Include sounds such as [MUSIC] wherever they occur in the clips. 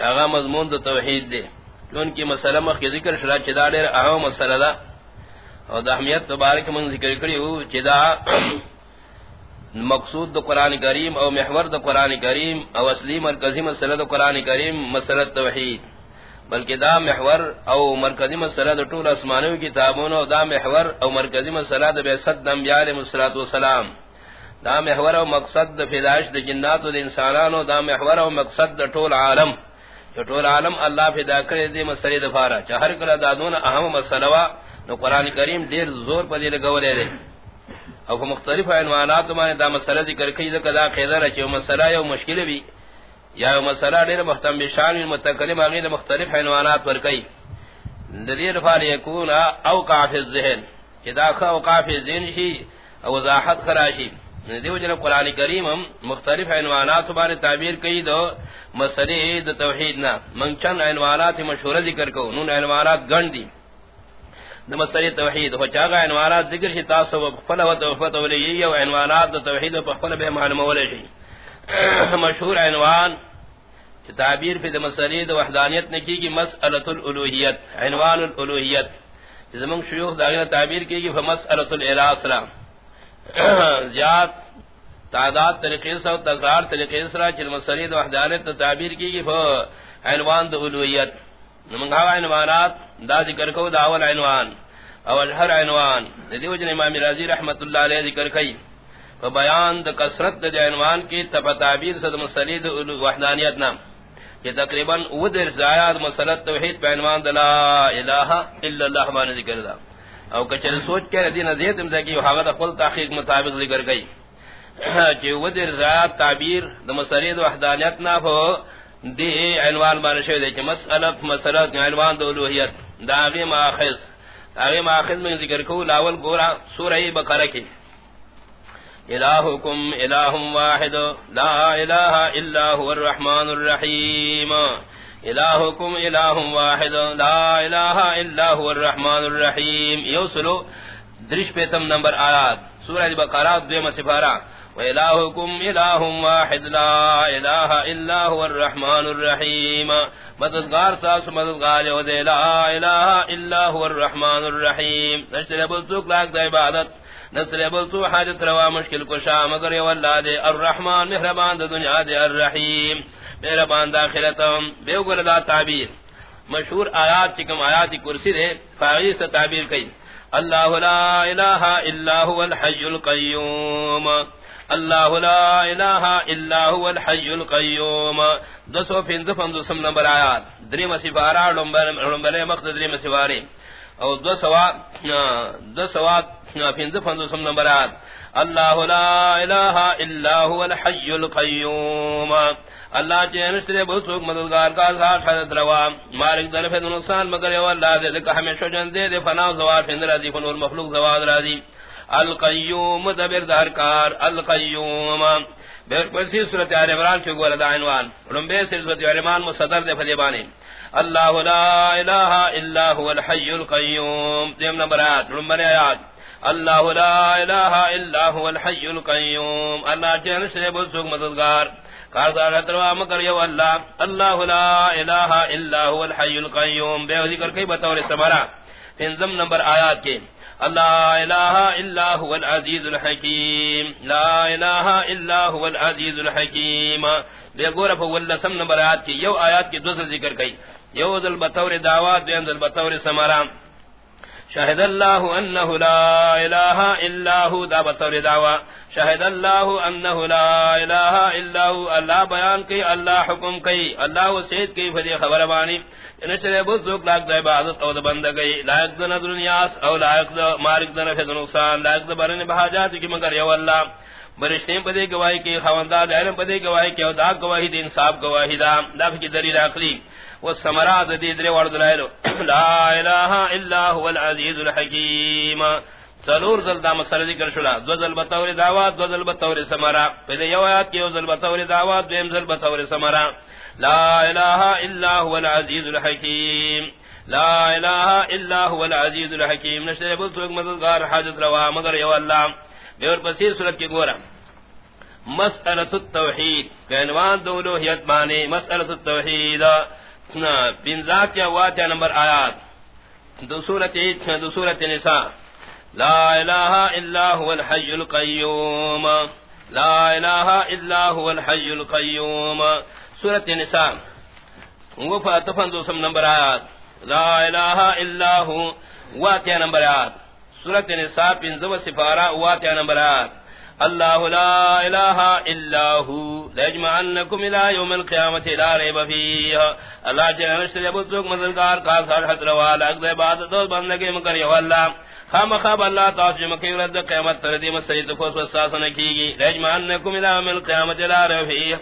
آغا مضمون دا توحید دے ان کی مسئلہ مخ کی ذکر شرا چدا دیر اہم مسئلہ دا اور دا اہمیت مبارک من ذکر کری ہو چدا مقصود دا قرآن کریم او محور دا قرآن کریم او اصلی مرکزی مسئلہ دا قرآن کریم مسئلہ توحید. بلکہ دا محور او مرکزی مسئلہ دا طول اسمانو کتابون او دا محور او مرکزی مسئلہ دا بیست دا انبیاء علیہ السلام دا محور او مقصد دا فدائش دا جنات و دا انسانانو، دا محور او مقصد دا طول عالم. ٹول عالم اللہ فدا کرے دے مسئلے دفارا چہر کلا دادون اہم مسئلہ نو قرآن کریم دیر زور پا دیر گولے دے او کو مختلف عنوانات مانے دا مسئلہ ذکر کئی دا قدا خیدر چیو مسئلہ یو مشکل بھی یا یو مسئلہ دیر مختم بشان المتکلم آگی مختلف عنوانات پر کئی دیر فال یکون اوقع فی الزہن چی دا اوقع فی الزہن شی او وضاحت خراشی دیو جن قرآن کریم ہم مختلف عنوانات بارے تعبیر کئی دو مسئلے دو توحید نا من چند عنوانات مشہور ذکر کو نون عنوانات گن دی دو مسئلے توحید ہو چاگا عنوانات ذکر شی تاسو بخفل و توفت و لیئی و عنوانات دو توحید و بخفل بے معلوم و لیئی مشہور عنوان چی تعبیر پہ دو مسئلے دو وحدانیت نکی کی مسئلت الالوحیت عنوان الالوحیت زمان شیوخ داغینا تعبیر کی گی فمسئلت الالہ السلام [COUGHS] زیاد تعداد طریقے سے تکرار طریقے سے چل مسرید وحدانیت تعبیر کی گی عنوان دو علویت نمنگا عنوانات، دا ذکر کو داول عنوان. او اشہر عنوان. دیو جن امام رازی رحمت اللہ علیہ ذکر کئی. بیان دا کسرت دا عنوان کی تب تعبیر سے مسرید وحدانیت نام. کہ تقریباً ودر زایاد مسلط توحید پہ عنوان دا لا الہ الا اللہ مان ذکر دا. او کچر سوچ کے ردی نزیت امزا کی حاغت اقل تحقیق مطابق ذکر گئی چی ودر زیاد تعبیر دا مسرید وحدانیت نافو دی عنوان بانشو دے چی مسئلت مسئلت عنوان دا علوحیت دا آغی ماخذ آغی ماخذ میں ذکر کو لاول گورا سورہ بقرہ کی الہکم الہ واحد، لا الہ الا هو الرحمن الرحیم. الہکم الہ واحد. لا الہ الا هو الرحمن الرحیم یوصلو درش پیتم نمبر آیات. سورہ بقرہ دویم سفارہ وَإِلَاهُكُمْ إِلَاهٌ وَاحِدٌ. لَا إِلَٰهَ إِلَّا هُوَ الرَّحْمَٰنُ الرَّحِيمُ. مددگار ساس مددگار ہو دے لا الہ الا هو الرحمن الرحیم نشتر بلتوک لاک دا عبادت. نشتر بلتو حاجت روا مشکل کشا، مگر یو اللہ دے الرحمن، مہربان دا دنیا دے الرحیم. میرا باندہ آخرتم. بے گل دا تعبیر. مشہور آیات چکم آیات کرسی دے فاغی سے تعبیر کئی. اللہ لا الہ الا هو الحی القیوم. اللہ لا الہ الا هو الحی القیوم. دو سو پینزفم دو نمبر آیات. دریم سفارہ رنبلے مقصد دریم سفاری او دو سوا دو سوا پینزفم دو سم نمبر آیات اللہ لا الہ الا هو الحی القیوم. اللہ چینشترے بہت سوک مددگار کا ساتھ حضرت روا مالک در فید نقصان، مگر یو اللہ دے دکا ہمیشہ جن دے دے فنا زوار فند رازی فنور مخلوق زواد رازی القیوم دبر دارکار القیوم. بلسی صورت آل عمران کی گولا دا عنوان رنبے صورت آل عمران مصدر دے فدیبانی اللہ لا الہ الا هو الحی القیوم دیم نمبر آیات نمبر آیات اللہ لا الہ الا هو الحی القیوم. اللہ چینشترے سے سوک مددگار. کاردار تروا مگر یو اللہ. اللہ لا الہ الا هو الحی القیوم. بے ذکر کئی بطور سمرا تنظم نمبر آیات کے. اللہ الہ الا هو العزیز الحکیم لا الہ الا هو العزیز الحکیم بے گورا فولا سم نمبر آیات کی، یو آیات کی دوسر ذکر کئی. یو ذل بطور دعوات دین ذل بطور سمارام شاہد اللہ انہ لا الہ الا هو دا بطور دعوات شاہد اللہ انہ لا الہ الا ہو، اللہ بیان کی، اللہ حکم کی، اللہ وسید کی، فدی خبر بانی. انچرے بزرگ لاک دا عبادت او دا بندگی. لائق دا نظر نیاس او لائق دا مارک دا نفید نقصان. لائق دا برن بحاجات کی مگر یو اللہ. برشتین پدی گواہی کی، خوانداد علم پدی گواہی کی، او دا گواہی دی انصاب گواہی دا. دا فکی دلیل اقلی والسمرات دی دری ورد لا الہ الا هو العزیز الحکیم سلور زل دا مسئلہ ذکر شلا دو زل بطور دعوات، دو زل بطور سمرا پہلے یو آیات کی زل بطور دعوات، دویم زل بطور سمرا لا الہ الا هو العزیز الحکیم لا الہ الا هو العزیز الحکیم نشتے بلتو ایک مددگار حاجت روا، مگر یو اللہ. بیور پسیر صورت کی گورا. مسألة التوحید. کینوان دولوحیت مانے مسألة التوحید. بنزات یا واتیا نمبر آیات. دو سورت دو سورت نساء. لا الہ الا هو الحی القیوم. لا الہ الا هو الحی القیوم. سورت نساء. وفا تفن دو سم نمبر آیات. لا الہ الا هو واتیا نمبر آیات. سورت نساء پنزو سفارہ واتیا نمبر آیات. اللہ لا الہ الا ہو لیجمعنکم الى یوم القیامت لا ریب فیہ۔ اللہ جنہ نشتر یبتوک مدلگار قاسر حضر والا اگد عبادت دوست بندگی مکر یو اللہ۔ خام خواب اللہ تعالی مکی ورد قیامت تردی مسجد فوس وستاسن کیگی لیجمعنکم الى یوم القیامت لا ریب فیہ۔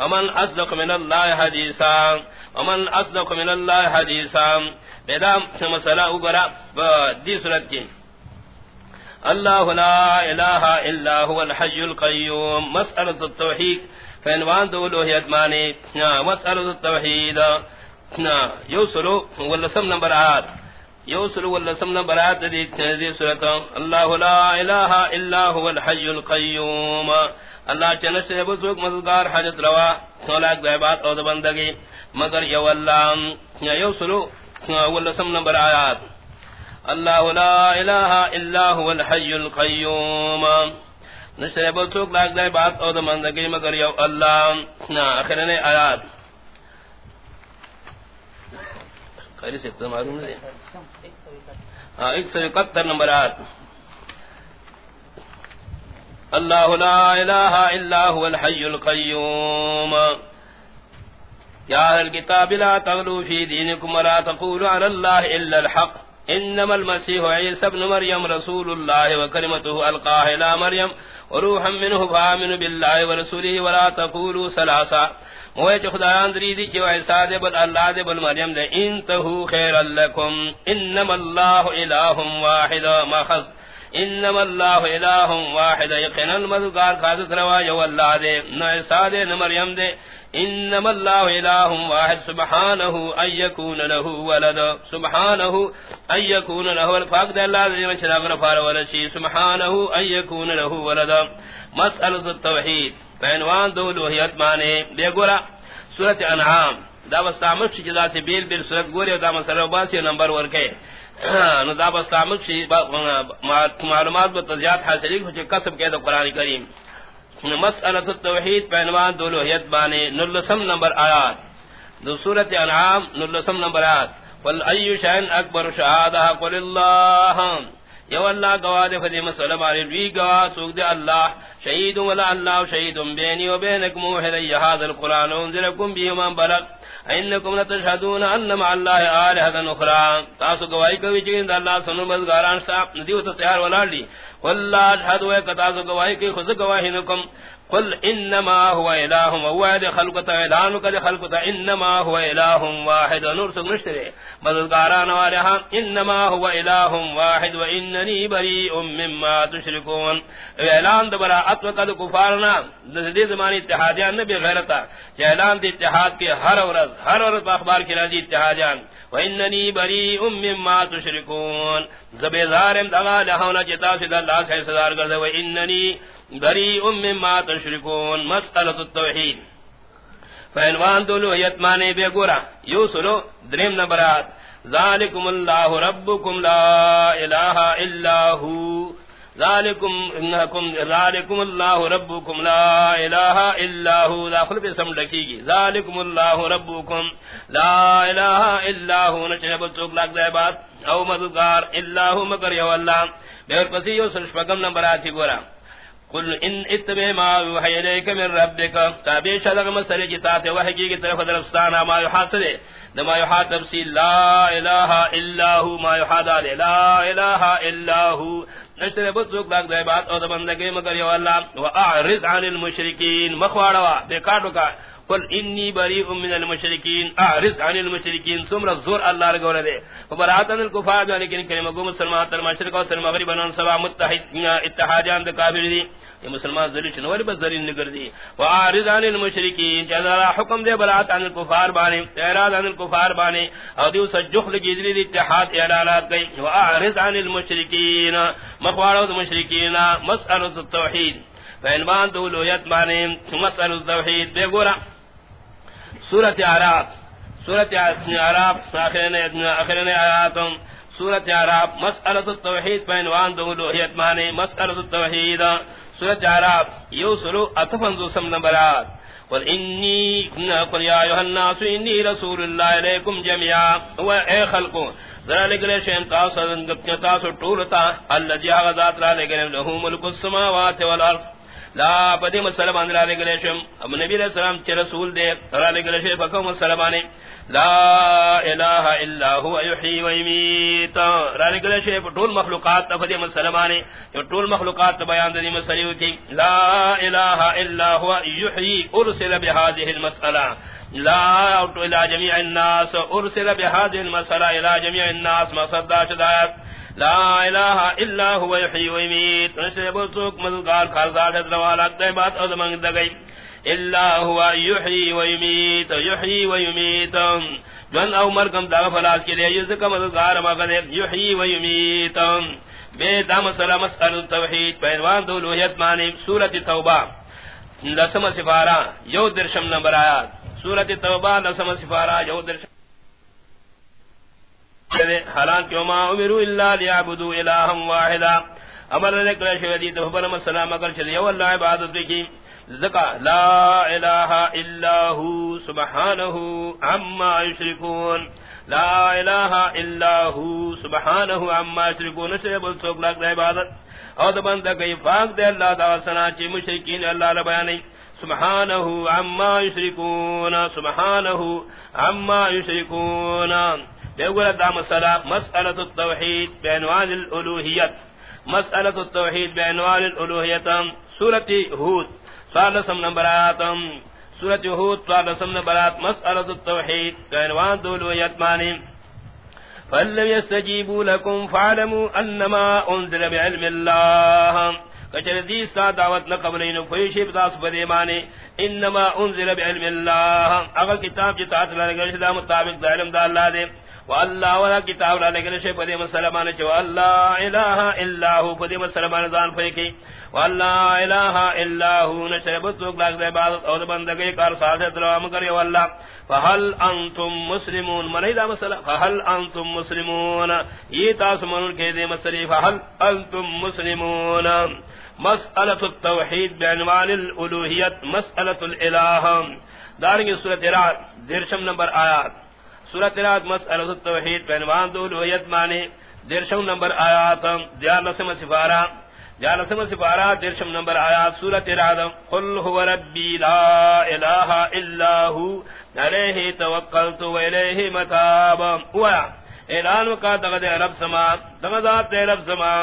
ومن اصدق من اللہ حدیثا۔ ومن اصدق من اللہ حدیثا۔ بیدام مسئلہ اگرہ دی صورت کی۔ اللہ لا الہ الا هو الحی القیوم. مسئلۃ التوحید. فینوان دو لوہیت مانے مسئلۃ التوحید. یوسلو واللسم نمبر آت یوسلو واللسم نمبر آت دی دی صورت. اللہ لا الہ الا هو الحی القیوم. اللہ چنش سے بزرگ مزدگار حجت روا. سولاک دعبات او دبندگی مگر یو اللہ. یوسلو واللسم نمبر آیات اللہ لا الہ الا هو الحی القیوم. نشرے نشتر بلتوک لاک دائی بات او دا مندگی مگر یو اللہ. نا اخرین آیات. خیری سے اتنا معلوم نہیں. ہاں، ایک سو اکتر نمبر آت اللہ لا الہ الا هو الحی القیوم. یا اہل الكتاب لا تغلو فی دینکم ولا تقولوا علی اللہ الا الحق. انما المسيح عيسى ابن مريم رسول الله وكلمته القاها الى مريم وروحا منه فامن بالله ورسوله ولا تقولوا ثلاثه موے خدایان دری دی کہ عیسیٰ دے بل اللہ دے بل مریم دے، انتہو خیر لکم، انما اللہ الہ واحد ما خص انما اللہ الہ واحد، یقینا المذکار خاص روا یو اللہ دے، نہ عیسیٰ دے، نہ مریم دے۔ انما اللہ الہ واحد، سبحانہ ان یکون له ولد، سبحانہ ان یکون له الفاق دے اللہ دے وچھنا غفار ولشی سبحانہ ان یکون له ولد۔ مسئلہ التوحید پہنوان دو لوحیت مانے بے گورا سورت انعام۔ دا بستامک شی سے بیل بیل سورت گوری دا مسئلہ باسی نمبر ورکے۔ نو دا بس بستامک شی معلومات بتزیاد حاصلی کچھ قسم کے دا قرآن کریم. مسئلۃ التوحید پہنوان دو لوحیت بانے نلسم نمبر آیات. دو سورت انعام نلسم نمبر آیات. قل ای شئن اکبر شہادہ قل اللہ یو اللہ گواہ دے فدی مسئلہ بارے روی گواہ سوک دے اللہ شہید ولا اللہ شہید بینی و بینکم، وحدی، هذا القرآن انزلکم بیہمان بلق انکم نتشہدون ان مع الله آلہتا اخرى تاسو گواہی کوئی چکن الله اللہ سنو بزگاران صاحب، ندی وته تیار ولاړ دي والله اشهد و کتاسو گواہی کی خود گواہی نکم. قل انما هو الہ موعد خلقتا اعلانو کد خلقتا انما هو الہ واحد نور سب نشترے مددگاران وارہا انما هو الہ واحد و اننی بریء مما تشرکون اعلان دبرا اتو قد کفارنا دی زمانی اتحادیان نبی غیرتا اعلان دی اتحاد کے ہر ورز ہر ورز اخبار کی راضی اتحادیان. واننی بریء مما تشركون زبیزار دغا لهونا جتا سے اللہ سے صدار کر دے واننی بریء مما تشركون مسئلہ التوحید فعنوان دولو یتمانے بے گورا یو سلو دریم نمبرات ذالکم اللہ ربکم لا الہ الا ذالکم انکم ذالکم اللہ ربکم لا الہ الا هو داخل پہ سم لکھی گی۔ ذالکم اللہ ربکم لا الہ الا هو نچے بچوک لاگ دے بات او مددگار الا هو مگر یو اللہ۔ بیر پسی یو سرش نمبر آتی گورا۔ قل ان اتبع ما يوحى اليك من ربك تابع شلغ مسر کی تات وحی کی طرف درستانا ما يحاصل ما يحاط تفصيل لا اله الا هو ما يحاط لا اله الا هو نشتر بزرگ لاغ دے بات او دبندگی مگر یو اللہ و اعرض عن المشرکین مخواڑوا، بے کاٹو کا۔ قل انی بریء من المشرکین اعرض عن المشرکین سمر زور اللہ رگور دے فبراتن الکفار جو لیکن کلمہ گو مسلمان تر مشرق و تر مغرب انہوں سبا متحد اتحاجان دے کافر دی. یہ مسلمان ذلیل ذری چنوری بس ذری نگر دی. وعارض عن المشرکین جزا حکم دے برات عن الکفار بانے. اعراض عن الکفار بانے. او دیو سجخ لگی دلی دی اتحاد اعلانات گئی وعارض عن المشرکین مخوارو دا مشرکین. مسئلت التوحید فعنوان دولویت مانی مسئل التوحید بے گورا. سورت عراب سورت عراب آخرین آیاتم، سورت عراب مسئلت التوحید فعنوان دولویت مانی مسئلت التوحید، سورت عراب یو سلو اتفنزو سم نمبرات، قل انی قل یا ایوہ الناس انی رسول اللہ علیکم جميعا و اے خلقو، ذرا لگلے شیم تاسو تاسو ٹولتا اللہ جی آغا ذات را لگلے لہو ملک السماوات والارض لا پدی مسلم اندرا لے گلے شم. اب نبی علیہ السلام چ رسول دے را لے گلے شم فکم مسلمانے لا الہ الا هو، یحیی و یمیت. را لے گلے شم طول مخلوقات پدی مسلمانے جو طول مخلوقات بیان دی مسلیو تھی لا الہ الا هو، یحیی، ارسل بهذه المساله لا اوت الى جميع الناس، ارسل بهذه المساله الى جميع الناس. ما صدق شدایت لا الہ الا هو یحیی و یمیت نشے بوتوک مزگار خالدار حضرت والا تے بات او منگ دگئی الا هو یحیی و یمیت یحیی و یمیت جن او مرکم دا فلاس کے لیے یز کا مزگار مگر یحیی و یمیت بے دام سلام مسئل التوحید پہلوان دو لوہیت معنی سورۃ توبہ. لسم سفارہ، یو درشم نمبر آیات. سورۃ توبہ، لسم سفارہ، یو درشم حالانکہ وما امروا الا ليعبدوا الها واحدا۔ امر لکل شہدی تو فرم السلام اگر چلی یو اللہ عبادت کی۔ ذکا لا الہ الا هو سبحانه عما یشركون لا الہ الا هو سبحانه عما یشركون سے بول تو لگ عبادت۔ اور بندہ کہ پاک دے اللہ دا سنا چ مشرکین، اللہ لا بیان سبحانه عما یشركون سبحانه عما یشركون بیگولا دا مسئلہ مسئلت التوحید بینوان الالوحیت مسئلت التوحید بینوان الالوحیت سورت حود سوال سم نمبر آیاتم۔ سورت حود سوال سم نمبر آیات مسئلت التوحید بینوان دولوحیت مانی فَلَّمْ يَسْتَجِيبُوا لَكُمْ فَعْلَمُوا أَنَّمَا أُنزِلَ بِعِلْمِ اللَّهِ۔ کچر دی سا دعوت نہ قبلین فیشی بتاس بدے مانے انما انزل بعلم اللہ اگر کتاب جی جتا تلا لگا شدا مطابق علم دا اللہ دے۔ واللہ ولا کتاب لا لگن شے پدی مسلمان چ واللہ الہ الا هو پدی مسلمان زان پھیکی واللہ الہ الا هو نشے بتو گلاگ دے بعد او بندگی کار ساتھ دلوام کرے واللہ۔ فهل انتم مسلمون مریدا مسئلہ۔ فهل انتم مسلمون یہ تاس من کے دے مسئلہ۔ فهل انتم مسلمون۔ مسئلہ التوحید بعنوان الالوہیت مسئلہ الالہ۔ دارنگی سورۃ رات درشم نمبر آیات۔ سورت رات مسئلہ التوحید پہنوان دو لوحیت مانے درشم نمبر آیات، دیار نسم سفارہ، دیار نسم سفارہ، درشم نمبر آیات، سورت رات، قل هو ربی لا الہ الا ہو، علیہ توقلت و علیہ متاب۔ ہوا اعلان کا دغد رب سما دغدات رب سما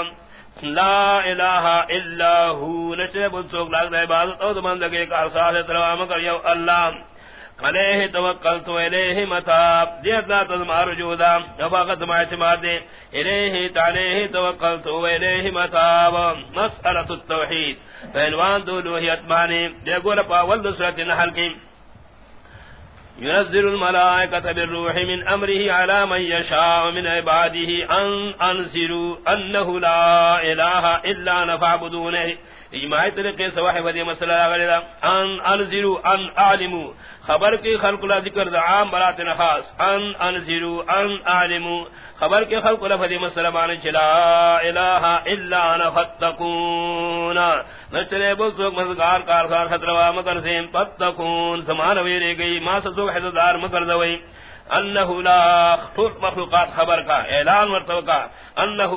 لا الہ الا ہو، نشے بلسوک لاغ دے عبادت او دمان دگے کار ساتھ تروام کر یو اللہ۔ علیہ توکلت و الیہ متاب، دیت لا تزمار جودا نفاقت ما اعتماد دے الیہ تعلیہ توکلت و الیہ متاب مسئلت التوحید فینوان دو لوحیت مانی دے گولا پاول دو سورت نحل کی ينزل الملائكة بالروح من أمره على من يشاء من عباده أن أنزلوا أنه لا إله إلا نفعبدونه اجماعی طریقے سے واحد ودی مسئلہ آگلے دا. ان انزلو، ان اعلمو خبر کی خلق لا ذکر دا عام برات نخاص. ان انزلو، ان اعلمو خبر کی خلق لا فدی مسئلہ مانے چلا الہ الا انا فتقون نچلے بلسوک مزگار کارسان خطروا مکر سیم فتقون سمان ویرے گئی، ما سسوک حضدار مکر دوئی. انه لا خلق مخلوقات خبر کا، اعلان مرتبہ کا انه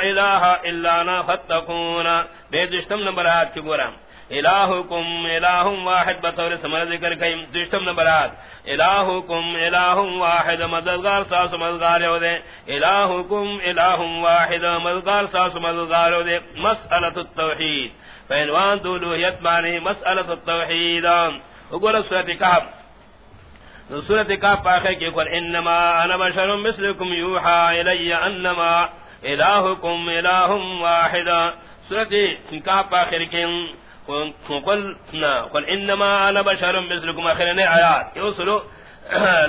الہ الا انا فتقون بے دشتم نمبر آیات کی گورا۔ الہکم الہ واحد بطور سمر ذکر کئی دشتم نمبر آیات الہکم الہ واحد مددگار ساس مددگار ہو دے۔ الہکم الہ واحد مددگار ساس مددگار ہو دے۔ مسئلت التوحید۔ فینوان دولوحیت معنی مسئلت التوحید۔ اگورا سورت کہب کہا سورت کا پاخے کی قل انما انا بشر مثلكم يوحى الي انما الهكم اله واحد. سورت کا پاخر کی قل قل انما انا بشر مثلكم اخرنے آیات یوصلو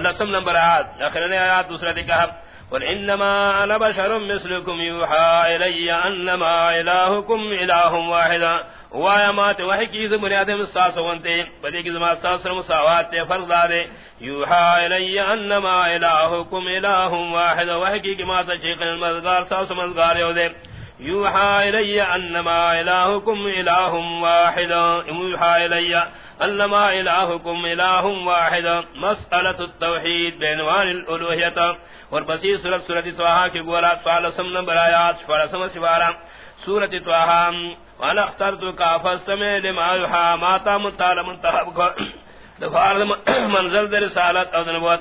لسم نمبر آیات اخرنے آیات سورت کا قل انما انا بشر مثلكم يوحى الي انما الهكم اله واحد. وایا ما مات وحی کی ز بنیاد مستاس ونتے بدی کی زما استاس مساوات تے فرض دے یوحا الی انما الہکم الہ واحد، وحی کی ما تشیق المذکار ساس مذکار یو دے۔ یوحا الی انما الہکم الہ واحد یوحا الی انما الہکم الہ واحد، مسئلۃ التوحید بعنوان الالوہیت اور بسی سورت سورت توحا کی گورا سوال سم نمبر آیات شفار سم سوارا۔ سورت توحا وانا اخترتو کا فستمع لما یوحا ماتا متعال منتحب کو دفار منزل در رسالت او دنبوت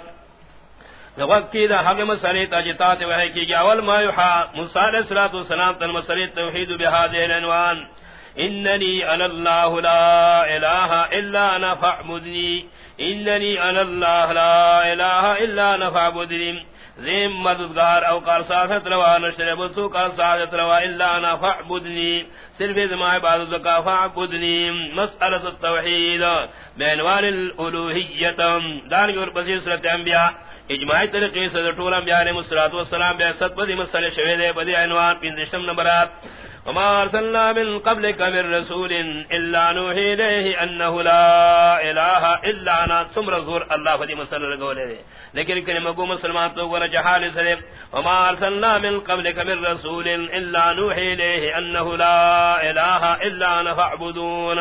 وقتی دا حق مسلیت اجتات وحی کی گیا اول ما یوحا موسیٰ علیہ السلام تن مسلیت توحید بہادی الانوان اننی انا اللہ لا الہ الا انا فعبدنی اننی انا اللہ لا الہ الا انا فعبدنی زیم مددگار او کار ساخت روا نشر بسو کار ساخت روا الا انا فعبدنی صرف ازماع عبادت کا فعبدنی مسئلت التوحید بینوال الالوحیت دانگی اور بزیر صورت انبیاء اجماعی طریقے سے طول انبیاء علیہ السلام بے ست بدی مسئلہ شوید بدی عنوان پندشتم نمبرات وما ارسلنا من قبلك من رسول الا نوحي اليه انه لا اله الا انا ثم رسول الله فدي مسل رغولے لیکن کلمہ کو مسلمان تو ور جہال سے وما ارسلنا من قبلك من رسول الا نوحي اليه انه لا اله الا انا فاعبدون۔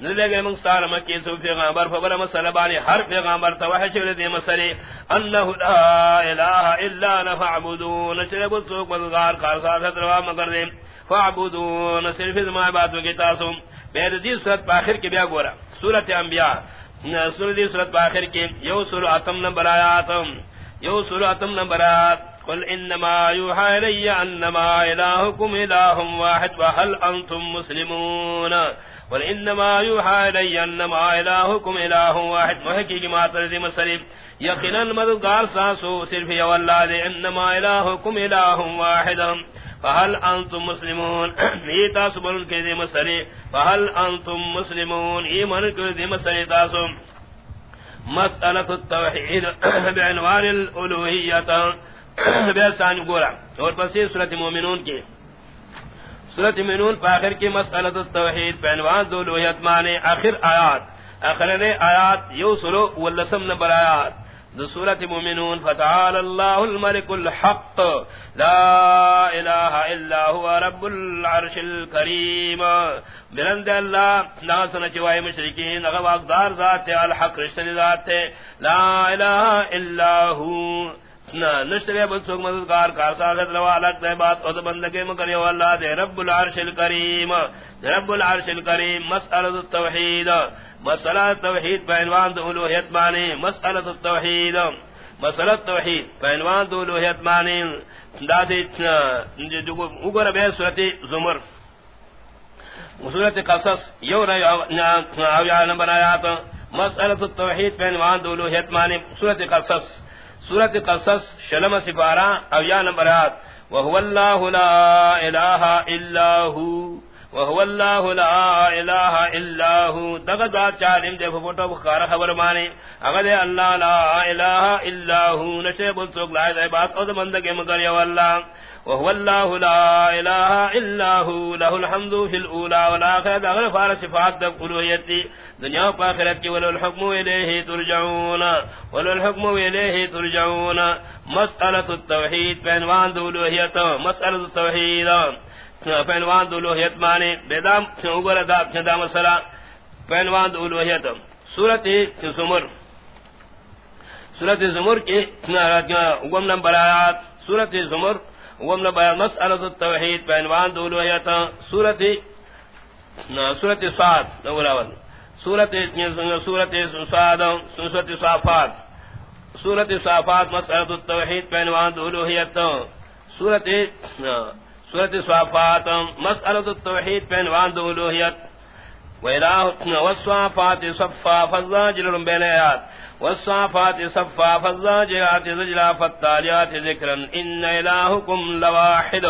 نلگے من سار مکی سو پیغمبر فبر مسل بانی ہر پیغمبر تو ہے چلے دی مسلے انه لا اله الا انا فاعبدون۔ چلے بو سو مددگار کار ساتھ روا مگر دے۔ فعبدون صرف ما عبادت کی تاسو۔ بیر دی صورت پاخر کی بیا گورا۔ سورت انبیاء۔ سورت دی صورت پاخر کی۔ یو سورت اتم نمبر آیات۔ یو سورت اتم نمبر آیات۔ قل انما يوحى الي انما الهكم اله واحد وهل انتم مسلمون۔ قل انما يوحى الي انما الهكم اله واحد. محقق ما ترزم السليم. یقینا مددگار ساسو صرف یو اللہ دے انما الہکم الہ واحد. فهل انتم مسلمون؟ [CLEARS THROAT] یہ تاسو بولن کے دے مسئلے فهل انتم مسلمون؟ یہ من کے دے مسئلے تاسو؟ مسئلہ التوحید [CLEARS THROAT] بعنوان الالوہیت بیسان گورا اور پس یہ مومنون کی سورۃ مومنون پر آخر کی مسئلہ التوحید بعنوان الالوہیت معنی آخر آیات. آخر آیات یو سلو واللسم نبر آیات. دو سورت مومنون، فتعال اللہ الملک الحق. لا الہ الا هو رب العرش الكریم. برند اللہ ناسن چوائی مشرکین اغواقدار ذات الحق رشتن ذات لا الہ الا ہوا هو نشترے بلسوک مددگار کارسا کارساغت روا لگ دے بات او بندگے مکر یو اللہ دے رب العرش الكریم رب العرش الكریم مسئلہ التوحید مسئلہ توحید پہنوان دو الوحیت مانی مسئلہ التوحید مسئلہ توحید پہنوان دو الوحیت مانی دا دادی اگر بے صورت زمر صورت قصص یو رہا نمبر آیات مسئلہ التوحید پہنوان دو الوحیت مانی صورت قصص سورت قصص شلم سپارہ اویا نمبر آت وهو الله لا اله الا هو وهو الله لا اله الا هو دغدا چالم دے فوٹو بخار خبر مانے اگر اللہ لا الہ الا هو نچے بول تو لا دے بات او بندے مگر یا اللہ۔ وهو الله لا اله الا هو، له الحمد في الاولى والاخره اگر فار صفات الوهیت دنیا و آخرت کی ولو الحكم الیہ ترجعون، ولو الحكم الیہ ترجعون. مسئلہ التوحید بعنوان الوهیت مسئلہ التوحید پہنوان دولوہیت مانے بیدام اوگر اداب چندہ مسئلہ. پہنوان دولوہیت سورت زمر. سورت زمر کی اگم نمبر آیات سورت زمر ومن بیان آیات مسئلہ التوحید پہنوان دولوہیت سورت سورت سعاد اولاول سورت سورت سعاد سورت صافات. سورت صافات مسئلہ التوحید پہنوان دولوہیت سورت سورت صافات مسئلہ التوحید پہ عنوان دو وَالصَّافَاتِ صَفَّا فَالزَّاجِرٌ بَيْنَ وَالصَّافَاتِ صَفَّا فَالزَّاجِرَاتِ زَجْرًا فَالتَّالِيَاتِ ذِكْرًا. إِنَّ إِلَٰهُكُمْ لَوَاحِدٌ.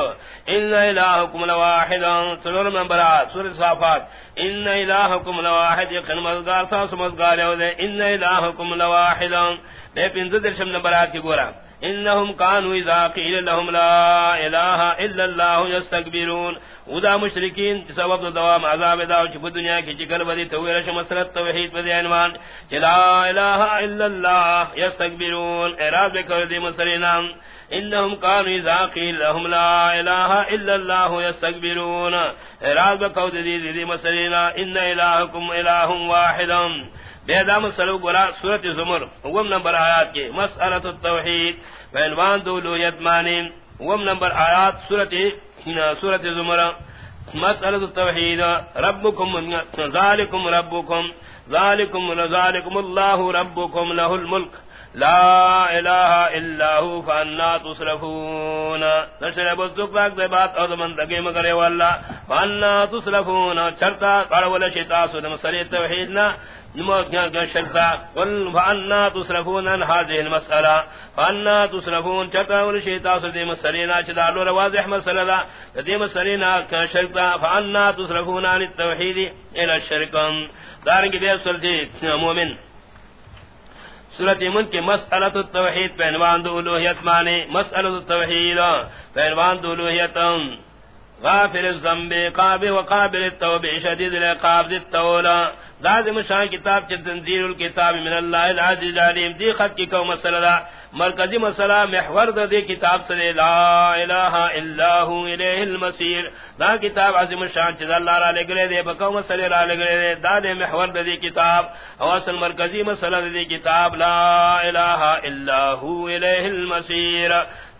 إِنَّ إِلَٰهُكُمْ لَوَاحِدٌ. سورة المنبرات سورة صافات إِنَّ إِلَٰهُكُمْ لَوَاحِدٌ. يقن مزگار ساس مزگار يوزے إِنَّ إِلَٰهُكُمْ لَوَاحِدٌ. بے پنزد درشم نمبرات کی گورا. انہم کانو اذا قیل لهم لا الہ الا اللہ یستکبرون. ودا مشرکین سبب دوام عذاب دا چھ دنیا کی چکل بدی تویرش مسلط توحید بدی عنوان. لا الہ الا اللہ یستکبرون. اعراض بکر دی مسرینام انہم کانو اذا قیل لهم لا الہ الا اللہ یستکبرون. اعراض بکر دی دی مسرینا ان الہکم الہ واحدم. بیدام سلو گرا سورت زمر وم نمبر آیات کے مسئلت التوحید بینوان دولویت مانی وم نمبر آیات سورت سورت زمر مسئلت التوحید ربکم، ذالکم ربکم، ذالکم ذالکم اللہ ربکم له الملک، لا الہ الا ہو فانا تصرفون نشر ابو زکراک دے بات او من دگے مگرے والا فانا تصرفون چرتا قرول شیطا سدم سری توحیدنا نمو شرطا، قل فانا تصرفون ان هذه فانا تصرفون چدا واضح مسئلہ فانا تصرفون عن التوحید الى بے سلطی مومن۔ سورت من کے مسئلت التوحید پہنوان دو الوحیت مانے مسئلت التوحید پہنوان دو الوحیت غافر الزنب قابل وقابل التوب شدید العقاب ذی التولا لازم شان کتاب چھ تنزیل الكتاب من اللہ العزیز العلیم دی خط کی کو مسئلہ دا؟ مرکزی مسئلہ محور دا دی کتاب سے لا الہ الا ہو الیہ المسیر دا کتاب عظیم شان چھ اللہ را لگلے دے بکو مسئلہ را لگلے دے. دا دے محور دا دی کتاب. او اصل مرکزی مسئلہ دی کتاب. لا الہ الا ہو الیہ المسیر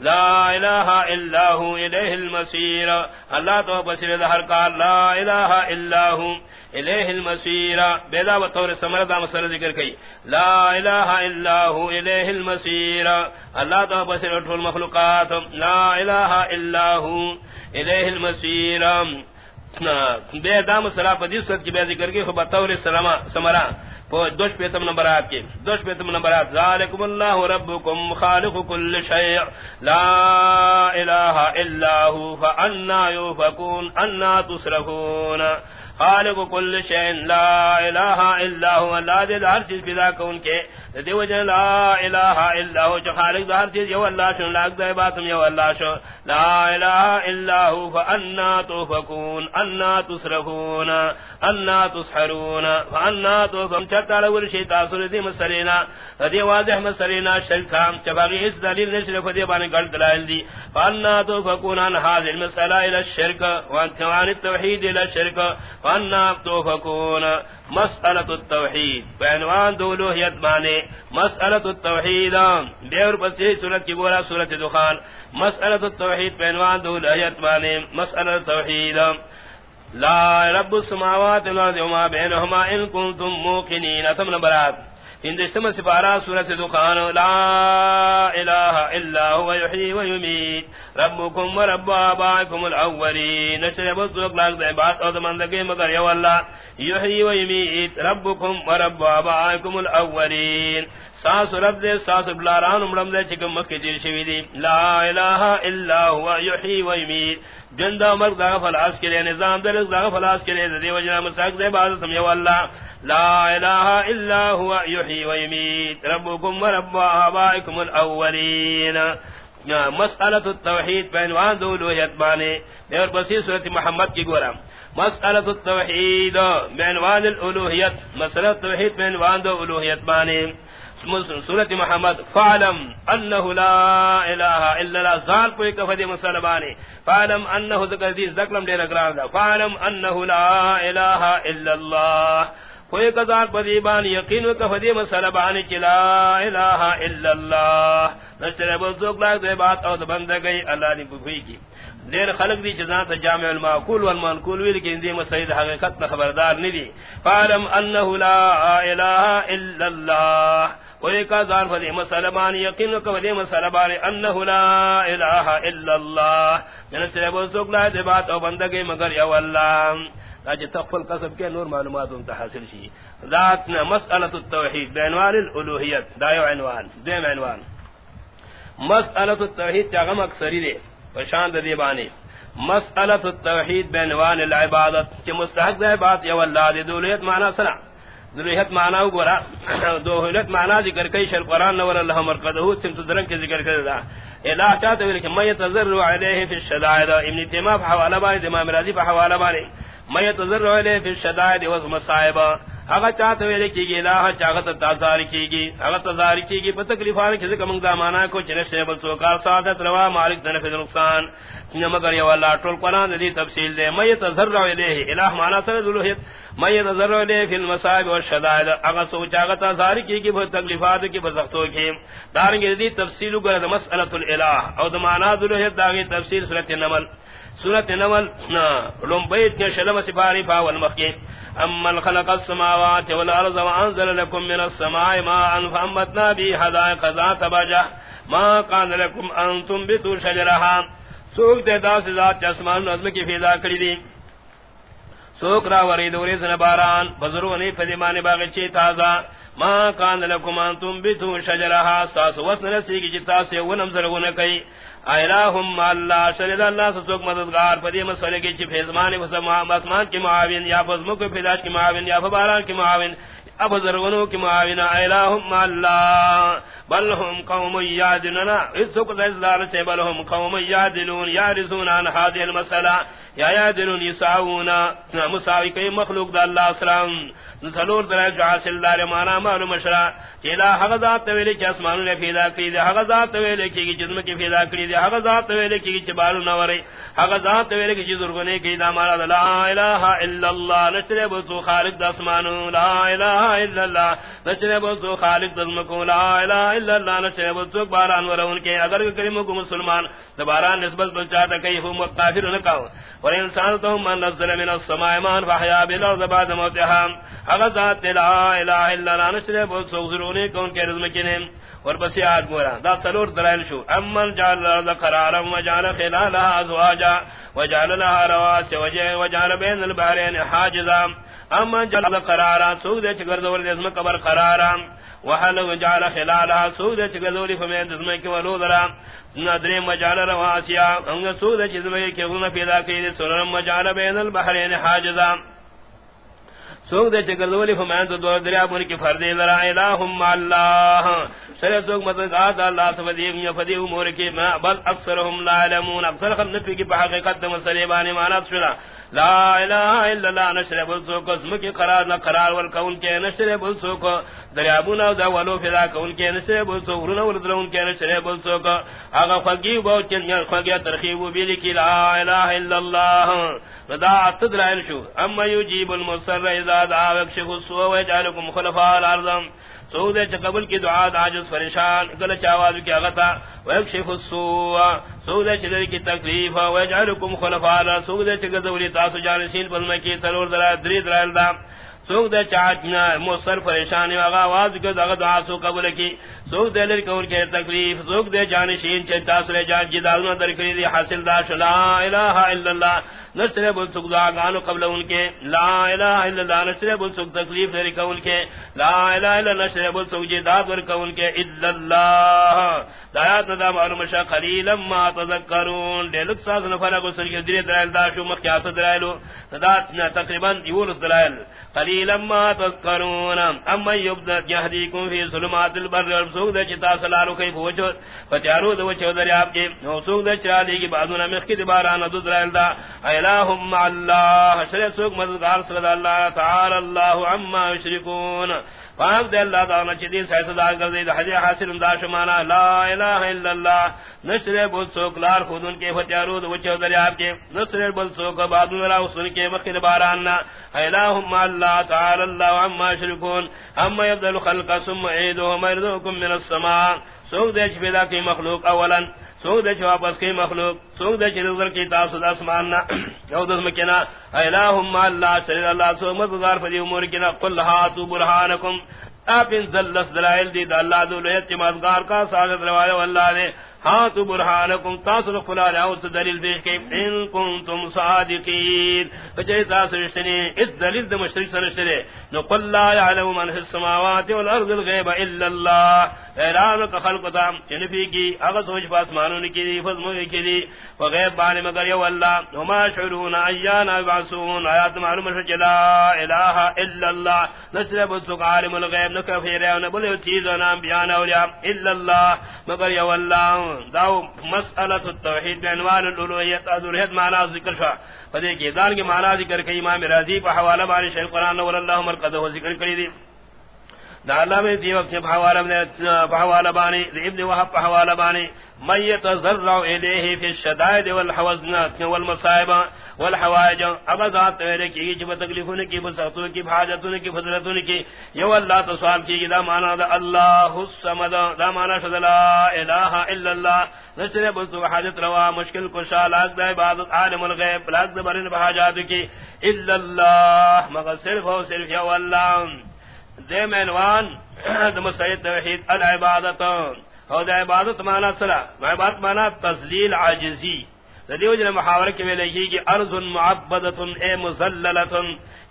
لا الہ الا ہو الیہ المسیر اللہ تو بسیر دا ہر کار لا الہ الا ہو الیہ المسیر بیدا و طور سمردہ مسئلہ ذکر کئی۔ لا الہ الا ہو الیہ المسیر اللہ تو بسیر اٹھول مخلوقات. لا الہ الا ہو الیہ المسیر بیدا مسئلہ پا دیس کی بے ذکر کی خوب طور سمرہ دوش پیتم نمبرات کے دوش پیتم نمبرات ذالکم اللہ ربکم خالق کل شیع لا الہ الا ہو فانا یوفکون انا تصرفون خالق کل شین لا الہ الا ہوا لا دے ہر چیز پیدا کون کے. دیو جن لا الہ الا ہوا جو خالق ہر چیز یو اللہ شن لاغ دے باتم یو اللہ شن لا الہ الا ہوا فانا توفکون، انا تصرفون انا تسحرون، فانا توفکون. چتا لول شیطا سر دی مسرینا دی واضح مسرینا اس دلیل دی گل دلائل دی فانا الى وان التوحید الى الشرک. فانا توفقون مسألة التوحید. بعنوان مانے مسألة التوحید. پسی کی بولا دخان. التوحید بعنوان التوحید. لا رب السماوات والارض وما بينهما ان كنتم موقنين. اتم نبرات ہندوستم سپارا سورت دکان. لا الہ الا هو یحیی و یمیت. ربکم و رب آبائکم الاولین. نشر بزرگ لاغ دے بات او دمان لگے مگر یو اللہ. یحیی و یمیت. ربکم و رب ساس رب دے ساس بلاران امرم دے چکم مکی تیر شوی دی. لا الہ الا هو یحیی و یمیت جندہ مرد داغ فلاس کے لیے نظام در داغ فلاس کے لیے دی وجنہ مستحق دے بازت ہم یو اللہ، لا الہ الا هو یحیی و یمیت، ربکم و رب آبائکم الاولین۔ مسئلت التوحید پہنوان دو لوہیت بانے۔ اور بسی صورت محمد کی گورا۔ مسئلت التوحید بینوان الالوہیت مسئلت التوحید بینوان دو الوہیت بانے۔ سورت محمد فعلم انه لا الہ الا اللہ ذال کوئی کفدی مسلمانی فعلم انه ذکر دی ذکرم دے رگران دا۔ فعلم انه لا الہ الا اللہ۔ کوئی کذار پدیبان یقین کا فدیم سلبان چلا الہ الا اللہ۔ نشتر بزرگ لاغ دے بات او بند اللہ نے بھوئی کی۔ دیر خلق دی جزان تا جامع المعقول والمنقول وی لیکن دی مسید حقیقت خبردار نہیں دی۔ فعلم انه لا الہ الا اللہ۔ کوئی کا ذار فدیم سلبان یقین کا فدیم سلبان انه لا الہ الا اللہ۔ نشتر بزرگ لاغ دے بات او بند گئی مگر یو اللہ۔ اج تقفل قسم کے نور معلومات ان حاصل شی۔ ذات مسئلہ التوحید، بعنوان الالوہیت۔ دایو عنوان، دیم عنوان۔ مسئلہ التوحید چاغم اکثری دے پرشان دے بانے مسئلہ التوحید بعنوان العبادت کہ مستحق دے بات یو اللہ دی دولیت معنی سنا۔ ذریحت معنی گورا دو حلت معنی ذکر کئی شر قران نور اللہ مرقدہو سمت درن کے ذکر کر دا الہ چاہتا ہوئے کہ میں تذر علیہ فی الشدائد. ابن تیمہ حوالہ بانی امام راضی حوالہ بانی میں تذرع علیہ فی الشدائد وزم صاحبہ، اگر چاہتے ہوئے لکھی گی الہ چاہتا تازار کی گی اگر تازار کی گی پتہ کلیفان کسی کمنگ دامانا کو چنف سے بل سوکار سعادت روا، مالک دنف نقصان۔ مگر یہ اللہ ٹول قرآن دی تفصیل دے۔ میں تذرع علیہ، الہ مانا سر ذلوحیت میں تذرع علیہ فی المصائب والشدائد اگر سو چاہتا تازار کی گی بہت تکلیفات کی، بزختوں کی۔ دارنگی دی تفصیل گرد مسئلت الالہ، او دمانا ذلوحیت داگی تفصیل صورت نمل صورت نمل لنبیت کے شلم سپاری فاول مخیم امن خلق السماوات والارض وانزل لكم من السماء ماء فانبتنا به حدائق ذات بهجه ما كان لكم ان تنبتوا شجرها. سوق دے داس ذات اسمان نظم کی فضا کری دی. سوق را ورید ورز باران بزرونی فدیمان باغچی تازہ ما كان لكم ان تنبتوا شجرها. ساس وسن سی کی جتا سے ونم زرغون کئی الہم اللہ شرد اللہ سوک مددگار پدی مسئلے کی چی فیزمان اسمان کی معاون یا فزمو کی فیداش کی معاون یا فباران کی معاون اب ذرغنو کی معاون الہم اللہ، بل هم قوم یادلون اس سوک زیزدار سے بل هم قوم یادلون یارزون عن حاضر المسئلہ یا یادلون یساوون مساوی کئی مخلوق دا اللہ سلام سلور در جاسل دار مانا معلوم شرا چیلا حق ذات تویلے چ اسمان نے پیدا کی دے حق ذات تویلے کی جسم کی پیدا کی دے حق ذات تویلے کی چبال نورے حق ذات تویلے کی بزرگ نے کی دا مارا لا الہ الا اللہ نچرے بو خالق دا اسمان لا الہ الا اللہ نچرے بو خالق دا کو لا الہ الا اللہ نچرے بو باران ور ان کے اگر کریم کو مسلمان دوبارہ نسبت پہنچاتا کئی ہم کافر نہ کہو اور انسان تو من نزل من السماء مان فحیا بالارض بعد موتها. اغذات لا الہ الا اللہ نشرے بہت سوزرونے کون کے رزم کنے اور بس یاد گورا دا سلور دلائل شو. امن جعل الارض قرارا وجعل خلالها ازواجا، وجعل لها رواسي، وجعل بين البحرين حاجزا. امن جعل قرارا سوگ دے چکر دور دے اسم قبر قرارا. وحل وجعل خلالها سوگ دے چکر دوری فمین دسم کی ولو درا. ندری مجال رواسیا انگا سوگ دے چکر کی غلن پیدا کی دے سنرم مجال بین البحرین حاجزا. سوک دے چکر دولی فمان تو دور دریا بن کی فردی لرا الہم اللہ. سر سوک مددگات اللہ سفدیم یا فدی امور کی، ما بل اکثرهم لا علمون. اکثر خم نفی کی بحقیقت مسلیبانی مانات شلا لا الہ الا اللہ نشر بلسوک اسم کی قرار نہ قرار والکون کے نشر بلسوک دریابونا دا ولو فدا کون کے نشر بلسوک رونا ولدرون کے نشر بلسوک آغا خلقی بہت چن خلقی ترخیب بیلی کی لا الہ الا اللہ فدا تدرائل شو. اما یجیب المصر اذا دعا وکشف السوء ویجعلکم خلفاء الارض. سود چ قبل کی دعا عاجز پریشان گل چاواز کی اغتا ویکشف السوء سود چ در کی تکلیف ویجعلکم خلفاء الارض سود چ گزولی تاسو جانشین پزما کی تلور درا، دری درائل دا۔ سوک دے چاچنا مصر پریشانی وغا آواز کو دغا دعا سو قبول کی۔ سوک دے لر کون کے تکلیف سوک دے جانشین چنتا سرے جان جدالنا در کری دی، حاصل دا شلا الہ الا اللہ۔ نصر بل سوک دعا گانو قبل ان کے، لا الہ الا اللہ نصر بل سوک تکلیف دے در کون کے، لا الہ الا نصر بل سوک جداد در کون کے، الا اللہ۔ دایات دا معلوم شا قلیلا ما تذکرون، دے لک ساز نفرہ کو سرکی دری درائل دا شو مخیات درائلو دا تقریباً یولس درائل قلیلا ما تذکرون، اما یبدا یهدیکم فی ظلمات البر والبسوک دا چتا سلالو کئی پوچھو فتیارو دا وچھو دریاب کے نوسوک دا چرالی کی بعدونا مخی دباران دو درائل دا۔ الہم اللہ شرع سوک مددگار صلی اللہ تعالی اللہ عما یشرکون. پاک دے اللہ تعالی چدی سیسدا کر دے حج حاصل دا شمانا لا الہ الا اللہ نصر بول سوک لار خودن کے فتیارود وچو دریاب کے نصر بول سوک بعدن را سن کے مخل باران الہم اللہ تعالی اللہ عما یشرکون. اما یبدل خلق ثم عیدو مرزوکم من السماء. سوک دے چ پیدا کی مخلوق اولا سوک دے چ واپس کی مخلوق سوک دے چ رزق کی تاسو اسمان نہ او دس مکنا الہم اللہ شری اللہ، سو مددگار فدی امور کنا قل ہاتو برہانکم۔ آپ ان ذلت دلائل دی اللہ دو لیت مددگار کا ساجد روایہ واللہ نے ہاتو برہانکم تاسو خلا لاو اس دلیل پیش کہ ان کنتم صادقین۔ فجے تاسو رشتنی اس دلیل دے مشرک سنشترے نو قل لا يعلم من في السماوات والارض الغیب الا اللہ۔ اعلان کا خلق تا چنفی کی اگر سوچ پاس مانون کی دی فضمو کی دی وغیب بانی مگر یو اللہ وما شعرون ایانا بعثون آیات معلوم شد لا الہ الا اللہ نسل بسک عالم الغیب نکفی ریون بلیو چیز و نام بیان اولیاء الا اللہ مگر یو اللہ داو مسئلت التوحید بینوان الالوحیت ادوریت معنی ذکر شا فدی کی دان کی معنی ذکر کئی امام راضی پا حوالہ بانی شیخ قرآن نور اللہ مرکزہ ذکر کری دی. دی وقت بانی ابن بانی من يتزرع اليه في الشدائد والحوزنات والمصائب والحوائج. اب ذات میرے کی جب تکلیفوں کی بساتوں کی حاجتوں کی فضلتوں کی یو اللہ تو سوال کی دا معنی دا اللہ الصمد. دا معنی شد لا الہ الا اللہ نچنے بس تو حاجت روا مشکل کو شال لاگ دا عبادت عالم الغیب. لاگ دا برن بحاجات کی. الا اللہ مگر صرف اور صرف یو اللہ دے مینوان دم سید توحید، العبادت. او دا عبادت مانا سرا عبادت مانا تزلیل عاجزی. دیو جن محاورہ کے ویلے یہ کہ ارض معبدت، اے مذللۃ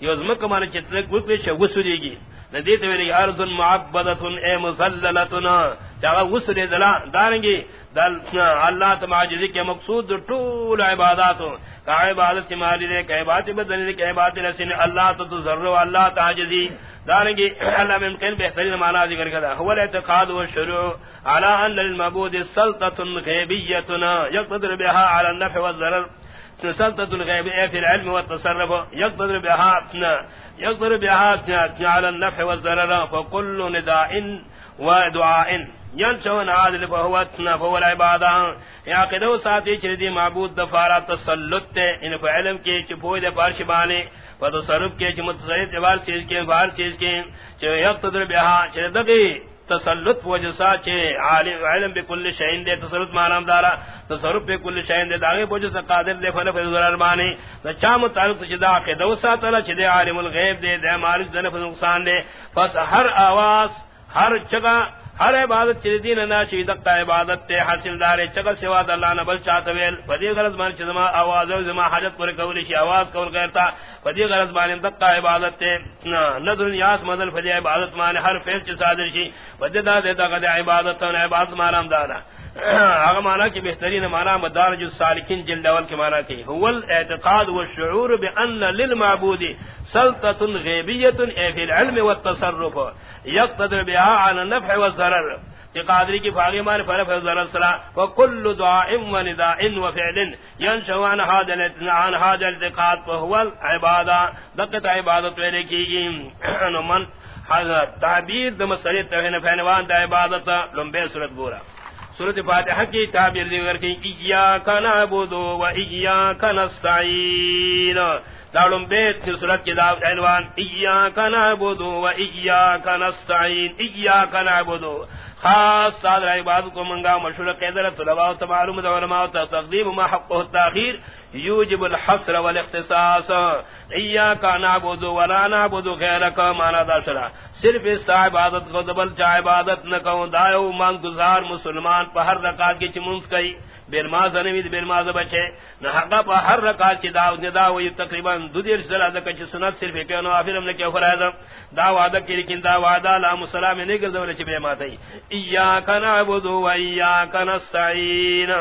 یوزمک مانا چتنے گوت وچ وسری گی. ندی تے ویلے ارض معبدت، اے مزللتنا جا وسری دلا دارنگی دل اللہ تماجزی کے مقصود طول عبادات کا عبادت کی مالی دے، کہ عبادت بدنی دے، کہ عبادت رسین اللہ تو ذرہ اللہ تعجزی دارنگی، اللہ من قیل بہترین معنی ذکر کرتا هو الاعتقاد والشروع على ان المعبود سلطة غیبیتنا یقتدر بها على النفع والضرر سلطة الغیبیة في العلم والتصرف یقتدر بها يقدر بها على النفع والضرر فكل نداء ودعاء ينشون عادل فهو اتنا فهو العبادة یا قدو ساتھی چردی معبود دفارا تسلط تے، ان فعلم کی چپوئی دے پارش بانے۔ فتصرف کے متصرف جوار چیز کے بار چیز کے۔ یقتدر بہا چردگی تسلط وجسا چے عالم علم بكل شيء دے تصرف معنی دارا۔ تصرف بكل شيء دے داغے وجس قادر دے فن فضل معنی چا متعلق چدا کہ دو ساتلا چدے عالم الغیب دے دے مالک دے نقصان دے۔ پس ہر آواز، ہر جگہ ہر عبادت چلی دین نا چی دقا عبادت تے حاصل دار چگا سوا اللہ نہ بل چاہتا ویل۔ فدی غرض مان چما آواز او زما حاجت پر کولی چی آواز کول کرتا۔ فدی غرض مان دقا عبادت تے نہ دنیا مدل فدی عبادت مان ہر فعل چ صادر کی فدی دا دے دا عبادت تے، عبادت مارام دادا [COUGHS] اگر مانا کی بہترین مانا مدارج السالکین جلد اول کی مانا کی هو الاعتقاد والشعور بان للمعبود سلطه غیبیه فی العلم والتصرف یقتدر بها على النفع والضرر کہ قادری کی فاغی مان فرف ضرر صلا وكل دعاء ونداء وفعل ينشأ عن هذا عن هذا الاعتقاد فهو العباده دقت عبادت ویلے کی گئی [COUGHS] من حضرت تعبیر دم سری توہین فینوان دا عبادت. لمبے صورت گورا سورت فاتحہ کی تعبیر دیگر کی ایاک نعبد و ایاک نستعین دارم بیت سورت کی دعوت عنوان، ایاک نعبد و ایاک نستعین ایاک نعبد خاص صادر عبادت کو منگا مشہور قیدر طلباء و معلوم علماء و تقدیم ما حقه التاخیر یوجب الحصر والاختصاص. ایاک نعبد و لا نعبد غیرک مانا دا شرع. صرف اس عبادت کو دبل چا عبادت نہ کو دایو مان گزار مسلمان پر ہر رکعت کی چمنس کئی۔ بین ماز بیرماز نوید بیرماز بچے. نہ حقا پر ہر رکعت کی دعوت ندا ہوئی تقریباً دو دیر سلا دک چ سنت صرف کہ نو افرم نے کہ فرض دا وعدہ کی لیکن دا وعدہ لا مسلم نے کہ زول چ بے ماتئی ایاک نعبد و ایاک نستعین۔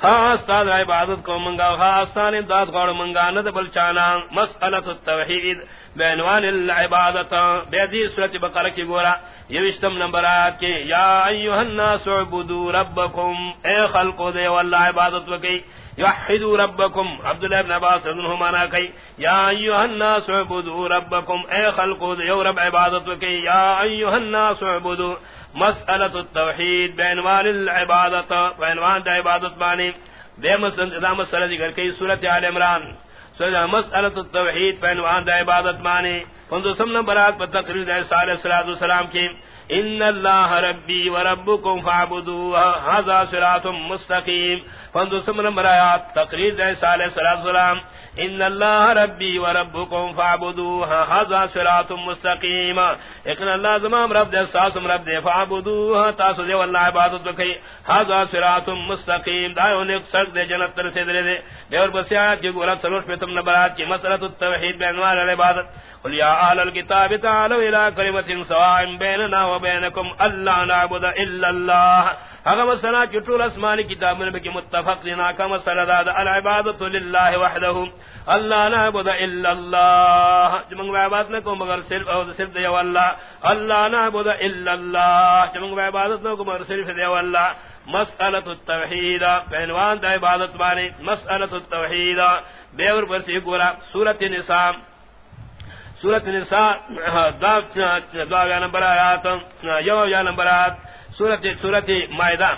خاص تاد عبادت کو منگا، خاص تان امداد غور منگا ند بل چانا۔ مسئلت التوحید بینوان العبادت۔ بیدی سورت بقرہ کی گورا۔ یوشتم نمبر آیات کے یا ایوہ الناس عبدو ربکم، اے خلقو دے واللہ عبادت وکی، یوحدو ربکم، عبداللہ ابن عباس رضنہو مانا کئی یا ایوہ الناس عبدو ربکم، اے خلقو دے یو رب عبادت وکی، یا ایوہ الناس عبدو مسئلت التوحید بینوان العبادت بینوان دا عبادت بانی بے مسئلہ ذکر کئی سورت آل عمران، سورت مسئلت التوحید بینوان دا عبادت بانی فندو سم نمبرات پر تقریر دا سال صلاة والسلام کی، ان اللہ ربی و ربکم فعبدو حضا صلاة مستقیم. فندو سم نمبرات تقریر دا سال صلاة والسلام ان اللہ ربی و ربکم فعبدوها هذا صراط مستقیم. اکن اللہ زمام رب دے ساسم رب دے فعبدوها تاسو دے، واللہ عبادت بکی هذا صراط مستقیم. دائیو نیک سرک دے، جنت ترسے دلے دے۔ دے اور بسی آیات کی گورت سلوش پہ پیتم نبرات کی مسئلت التوحید بینوار العبادت قل یا اہل الكتاب تعالوا الى كلمه سواء بيننا وبينكم الا نعبد الا الله. اگر مسنا چٹول اسمانی کتاب میں کہ متفق دینا کا مسئلہ دا العبادت للہ وحده. اللہ نعبد الا اللہ جمع عبادت نہ کو مگر صرف او صرف دے اللہ اللہ نعبد الا اللہ جمع عبادت نہ کو مگر صرف دے اللہ مسئلۃ التوحید پہلوان دا عبادت بانی مسئلۃ التوحید بے اور پر سے گورا سورۃ النساء. سورۃ النساء دا دا نمبر آیات یو یا یعنی نمبر آیات. سورت سورت معدہ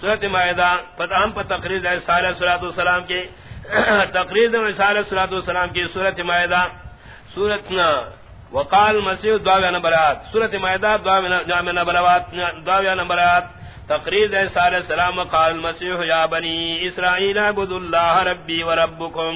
سورت معدہ پتہ ہم پر تقریر ہے سارے سلاۃ السلام کی، تقریر سارے سلاۃ السلام کی سورت معدہ سورت وقال مسیح دعوی یعنی نمبرات سورت معدہ جامع نمبرات یعنی دعوی نمبرات تقریر ہے سارے سلام وقال مسیح، یا بنی اسرائیل عبد اللہ ربی و ربکم.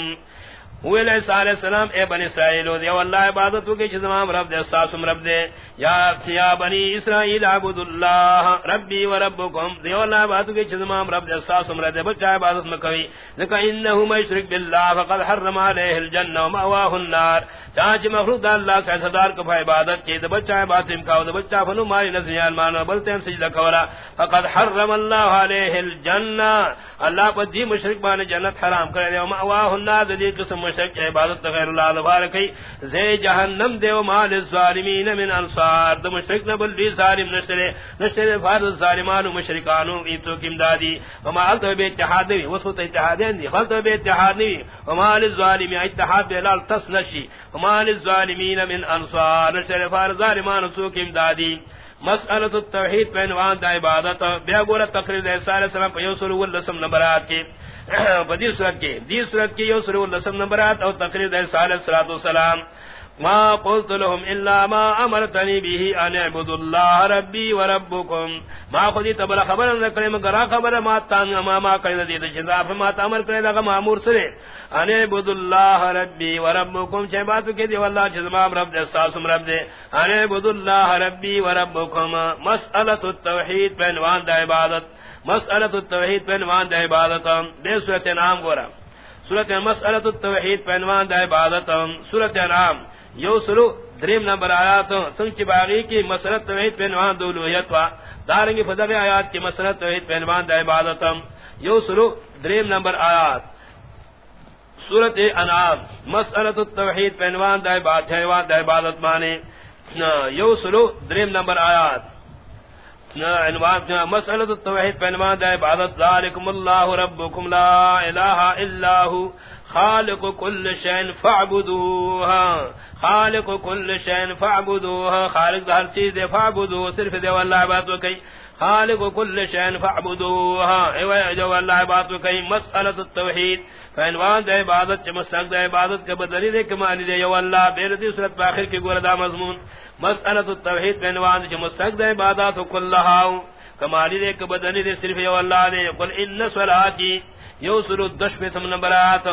ویل علیہ السلام اے بنی اسرائیل، دی والله عبادت کی جزمام رب دے ساسم رب دے۔ یا یا بنی اسرائیل عبد اللہ ربی و ربکم۔ دی والله عبادت کی جزمام رب دے ساسم رب دے بچا عبادت میں کوئی۔ لکہ انه مشرک بالله فقد حرم علیہ الجنہ و مأواه النار۔ چاچ مخلوق اللہ سے صدار کو عبادت کی دی بچا عبادت کا دی بچا فنو ماری نزیان مانو بلتے ہیں سجدہ کورا۔ فقد حرم اللہ علیہ الجنہ۔ اللہ پر دی مشرک بانے جنت حرام کرے دی و مأواه النار دی قسم مشرک عبادت غیر اللہ دبار کی زی جہنم دے و مال الظالمین من انصار۔ دو مشرک نبل دی ظالم نشترے نشترے فارد ظالمان و مشرکانو ایتو کم دادی و مال تو بے اتحاد نوی۔ وصفت اتحاد دی۔ خلط بے اتحاد نوی۔ و مال الظالمین اتحاد بے لال تس نشی۔ و مال الظالمین من انصار۔ نشترے فارد ظالمان و کم دادی مسئلۃ التوحید پہنوان دا عبادت۔ بے گورا تقریر دے سارے سلام پیوسر واللسم نمبرات کی بدی صورت کی دی صورت کی یو سورہ الرسم نمبرات او تقریر دے صالح الصلوۃ والسلام. ما قلت لهم الا ما امرتني به ان اعبدوا الله ربي وربكم ما خذي تبر خبر ذکر مگر خبر ما تان ما ما کہہ دی جزا ما تامر کرے دا مامور سے ان اعبدوا الله ربي وربكم چھ بات کہ دی والله جزما رب دے ساس رب دے ان اعبدوا الله ربي وربكم مسئلہ التوحید بعنوان دا عبادت. مسئلہ التوحید بعنوان دا عبادت بے سورۃ انعام گورا۔ سورۃ مسئلہ التوحید بعنوان دا عبادت سورۃ انعام۔ یو سلو دریم نمبر آیات سنچ باغی کی مسرت توحید پہنوان دولویت وا۔ دارنگی فضل آیات کی مسرت توحید پہنوان دا عبادتم یو سلو دریم نمبر آیات۔ سورت انعام۔ مسئلت التوحید پہنوان دا عبادت حیوان دا عبادت مانے یو سلو دریم نمبر آیات۔ مسئلت التوحید پہنوان دا عبادت، ذالکم اللہ ربکم لا الہ الا ہو، خالق کل شین فعبدوها خالق کل شین فعبدوها خالق ہر چیز دے فعبدو صرف دے واللہ عبادت وکی خالق كل شيء فعبدوها ہاں، ايوا جو واللہ بات کہیں مسئلہ التوحید. فانوان دے عبادت چ مستق دے عبادت کے بدلی دے کمالی دے یو اللہ بیردی صورت پاخر کی دا مضمون. مسئلہ التوحید فانوان چ مستق دے عبادت کلھا کمالی دے کے کبدلی دے صرف یو اللہ دے، قل ان صلاتی یو سر دش پہ تم نمبرات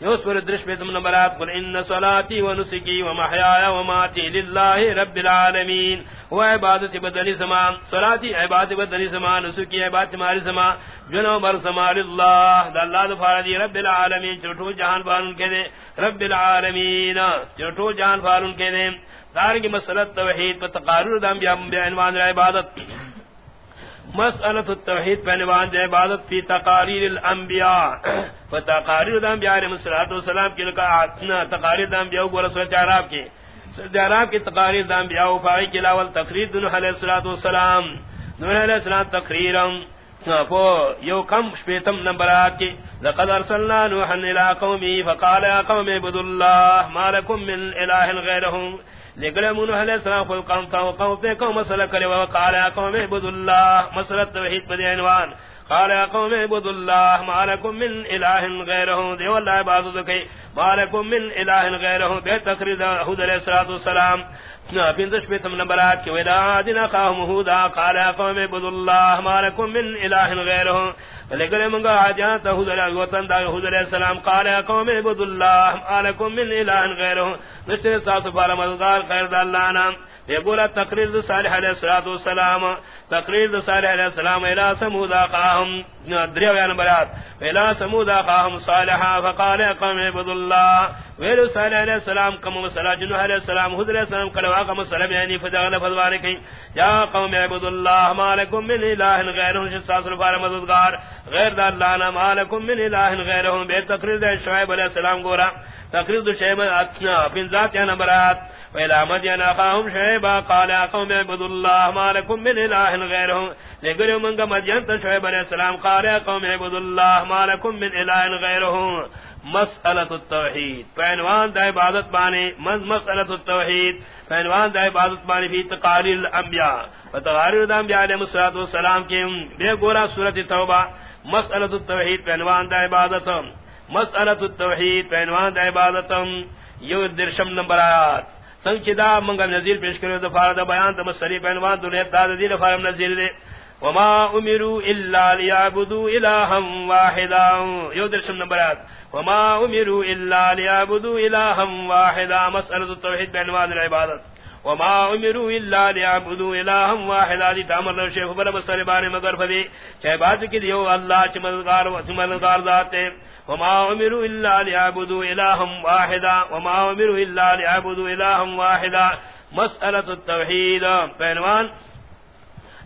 یو سر درش پہ تم نمبرات قل ان صلاتی و نسکی و محیایا و ماتی للہ رب العالمین۔ و عبادت بدلی زمان صلاتی عبادت بدلی زمان نسکی عبادت ماری زمان جنو بر زمان اللہ دا اللہ دفار رب العالمین چوٹو جہان فارن کے دے۔ رب العالمین چوٹو جہان فارن کے دے۔ دارنگی مسئلت توحید پر تقارر دام بیا عنوان عبادت۔ مسئلہ التوحید پہنے بعد عبادت فی تقاریر الانبیاء فتقاریر [COUGHS] الانبیاء علیہ السلام کی لکا تقاریر الانبیاء کو رسول جعراب کی جعراب کی تقاریر الانبیاء فائی کی لاول تقریر دنو علیہ السلام دنو علیہ السلام تقریرم فو یو کم شپیتم نمبرات کی. لقد ارسلنا نوحا الى قومی فقال یا قوم عبداللہ اللہ ما لکم من الہ غیرہم لگڑے منو علیہ السلام کو قوم تھا قوم پہ قوم مسئلہ کرے، وہ قال یا قوم عبد اللہ، مسئلہ توحید پر عنوان۔ قال یا قوم عبد اللہ، ما لكم من الہ غیرہ دیو اللہ عبادت کی ما لكم من الہ غیرہ بے تقریر حضور علیہ الصلوۃ والسلام۔ پندش پہ تم نمبرات کی ودا دنا قوم ہودا قال یا قوم عبد اللہ ما من الہ غیرہ لیکن منگا آجان تا حضر وطن دا حضر السلام قال یا قوم عبد اللہ ما من الہ غیرہ نشتر ساس فارا مددار خیر دا اللہ نام يقول تقرير صالح عليه الصلاه والسلام تقرير صالح عليه السلام الى سمود قام دريو يعني برات الى سمود قام صالحا، فقال قوم عبد الله ویلو صالح علیہ السلام کم مسلا جنو علیہ السلام حضر علیہ السلام کلوا کم سلام یعنی فدغل فضوانی کی. یا قوم عبد اللہ مالکم من الہ غیرہم شساس رفار مددگار، غیر دا اللہ نا مالکم من الہ غیرہم بے تقریر دے شعیب علیہ السلام گورا. تقریر دے شعیب اتنا اپن ذات یا نبرات ویلا مدین اقاہم شعیبا قال قوم عبد اللہ مالکم من الہ غیرہم لگریو منگا مدین تا شعیب علیہ السلام، قال قوم عبد اللہ مالکم من الہ غیرہم مسألة التوحید پہنوان دا عبادت بانے من مسألة التوحید پہنوان دا عبادت بانے فی تقاریر الانبیاء. و تقاریر دا انبیاء علیہ السلام کے بے گورا سورت توبہ. مسألة التوحید پہنوان دا عبادت. مسألة التوحید پہنوان دا عبادت. یو درشم نمبر آیات. سنگ چدا منگا نظیر پیش کرو دفار دا بیان دا مسئلی پہنوان دنیت دا دین فارم نظیر دے. وما امروا الا ليعبدوا الها واحدا. یو درشم نمبر وما امروا الا ليعبدوا الها واحدا. مساله التوحيد بعنوان العبادت وما امروا الا ليعبدوا الها واحدا. دي تامر شیخ بر مسل بار مگر فدی چہ بات کی دیو اللہ چمدگار و چمدگار ذات وما امروا الا ليعبدوا الها واحدا. وما امروا الا ليعبدوا الها واحدا. مساله التوحيد بعنوان